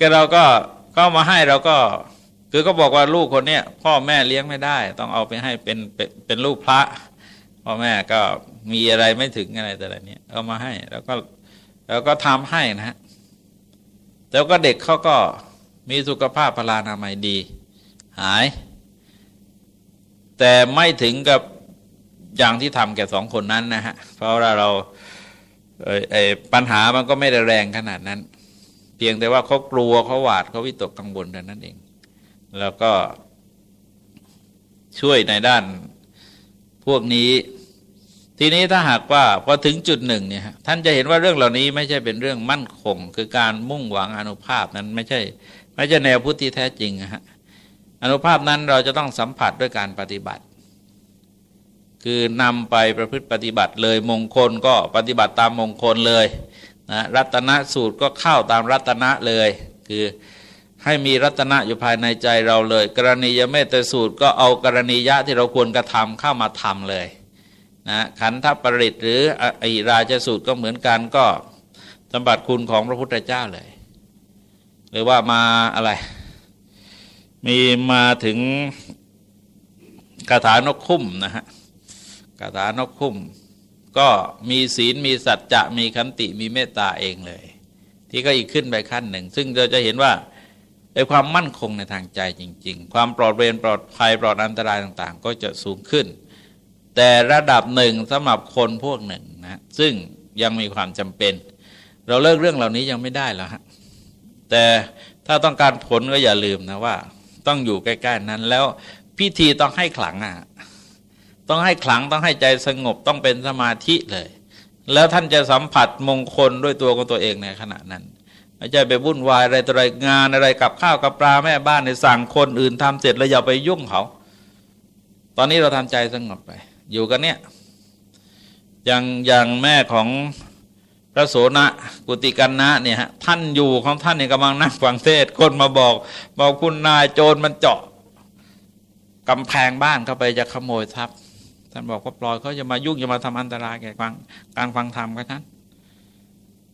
ก็เราก็ก็มาให้เราก็ คือก็บอกว่าลูกคนเนี้ยพ่อแม่เลี้ยงไม่ได้ ต้องเอาไปให้เป็นเป็นเป็นลูกพระพ่อแม่ก็มีอะไรไม่ถึงอะไรแต่ละเนี้ยเอามาให้แล้วก็แล้วก็ทำให้นะฮะแล้วก็เด็กเขาก็มีสุขภาพพลานามัยดี หาย แต่ไม่ถึงกับอย่างที่ทำแก่สองคนนั้นนะฮะเพราะว่าเรา ไอ้ปัญหามันก็ไม่ได้แรงขนาดนั้น เพียงแต่ว่าเขากลัวเขาหวาดเขาวิตกกังวลแต่านั้นเอง แล้วก็ช่วยในด้านพวกนี้ ทีนี้ถ้าหากว่าพอถึงจุดหนึ่งเนี่ยท่านจะเห็นว่าเรื่องเหล่านี้ไม่ใช่เป็นเรื่องมั่นคง คือการมุ่งหวังอนุภาพนั้นไม่ใช่ ไม่ใช่แนวพุทธิแท้จริงฮะอนุภาพนั้นเราจะต้องสัมผัสด้วยการปฏิบัติ คือนำไปประพฤติปฏิบัติเลยมงคลก็ปฏิบัติตามมงคลเลยนะรัตนสูตรก็เข้าตามรัตนะเลย คือให้มีรัตนะอยู่ภายในใจเราเลย กรณียเมตสูตรก็เอากรณียะที่เราควรกระทำเข้ามาทำเลยนะขันธปริตหรือไอราชสูตรก็เหมือนกันก็สมบัติคุณของพระพุทธเจ้าเลย หรือว่ามาอะไร มีมาถึงคาถานกคุ้มนะฮะ คาถานกคุ้ม ก็มีศีลมีสัจจะมีขันติมีเมตตาเองเลย ที่ก็อีกขึ้นไปขั้นหนึ่ง ซึ่งเราจะเห็นว่าในความมั่นคงในทางใจจริง ๆ ความปลอดเวรปลอดภัยปลอดอันตรายต่าง ๆ ก็จะสูงขึ้น แต่ระดับหนึ่งสำหรับคนพวกหนึ่งนะซึ่งยังมีความจำเป็น เราเลิกเรื่องเหล่านี้ยังไม่ได้แล้วฮะแต่ถ้าต้องการผลก็อย่าลืมนะว่า ต้องอยู่ใกล้ ๆ นั้นแล้วพิธีต้องให้ขลังอะ ต้องให้ขลังต้องให้ใจสงบต้องเป็นสมาธิเลย แล้วท่านจะสัมผัสมงคลด้วยตัวของตัวเองในขณะนั้นไม่ใช่ไปวุ่นวายอะไรตัวอะไรงานอะไรกับข้าวกับปลาแม่บ้านในสั่งคนอื่นทำเสร็จแล้วอย่าไปยุ่งเขา ตอนนี้เราทำใจสงบไป อยู่กันเนี่ยอย่างอย่างแม่ของพระโสนะกุติกันนะเนี่ยฮะท่านอยู่ของท่านเนี่ยกำลังนั่งฟังเทศคนมาบอก บอกคุณนายโจรมันเจาะกำแพงบ้านเข้าไปจะขโมยทรัพย์ ท่านบอกว่าปล่อยเขาจะมายุ่งจะมาทำอันตรายแก่ฟังการฟังธรรมกับท่าน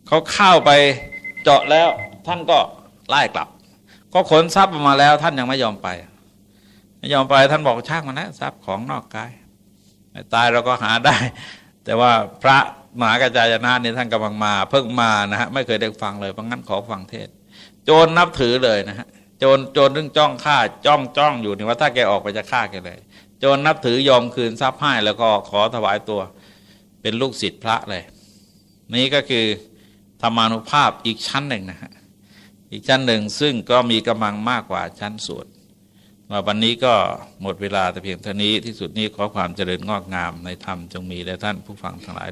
เขาเข้าไปเจาะแล้ว ท่านก็ไล่กลับ ก็ขนทรัพย์มาแล้ว ท่านยังไม่ยอมไปไม่ยอมไปท่านบอกช่างมันนะทรัพย์ของนอกกายตายเราก็หาได้ แต่ว่าพระมหากระจายนาเนี่ยท่านกำลังมา เพิ่งมานะฮะไม่เคยได้ฟังเลยเพราะงั้นขอฟังเทศ โจรนับถือเลยนะฮะโจรโจรเรื่องจ้องฆ่าจ้องจ้องอยู่นี่ว่าถ้าแกออกไปจะฆ่าแกเลย จนนับถือยอมคืนทรัพย์ให้แล้วก็ขอถวายตัวเป็นลูกศิษย์พระเลย นี่ก็คือธรรมานุภาพอีกชั้นหนึ่งนะฮะอีกชั้นหนึ่งซึ่งก็มีกำลังมากกว่าชั้นสวดว่าวันนี้ก็หมดเวลาแต่เพียงเท่านี้ที่สุดนี้ขอความเจริญงอกงามในธรรมจงมีแด่ท่านผู้ฟังทั้งหลาย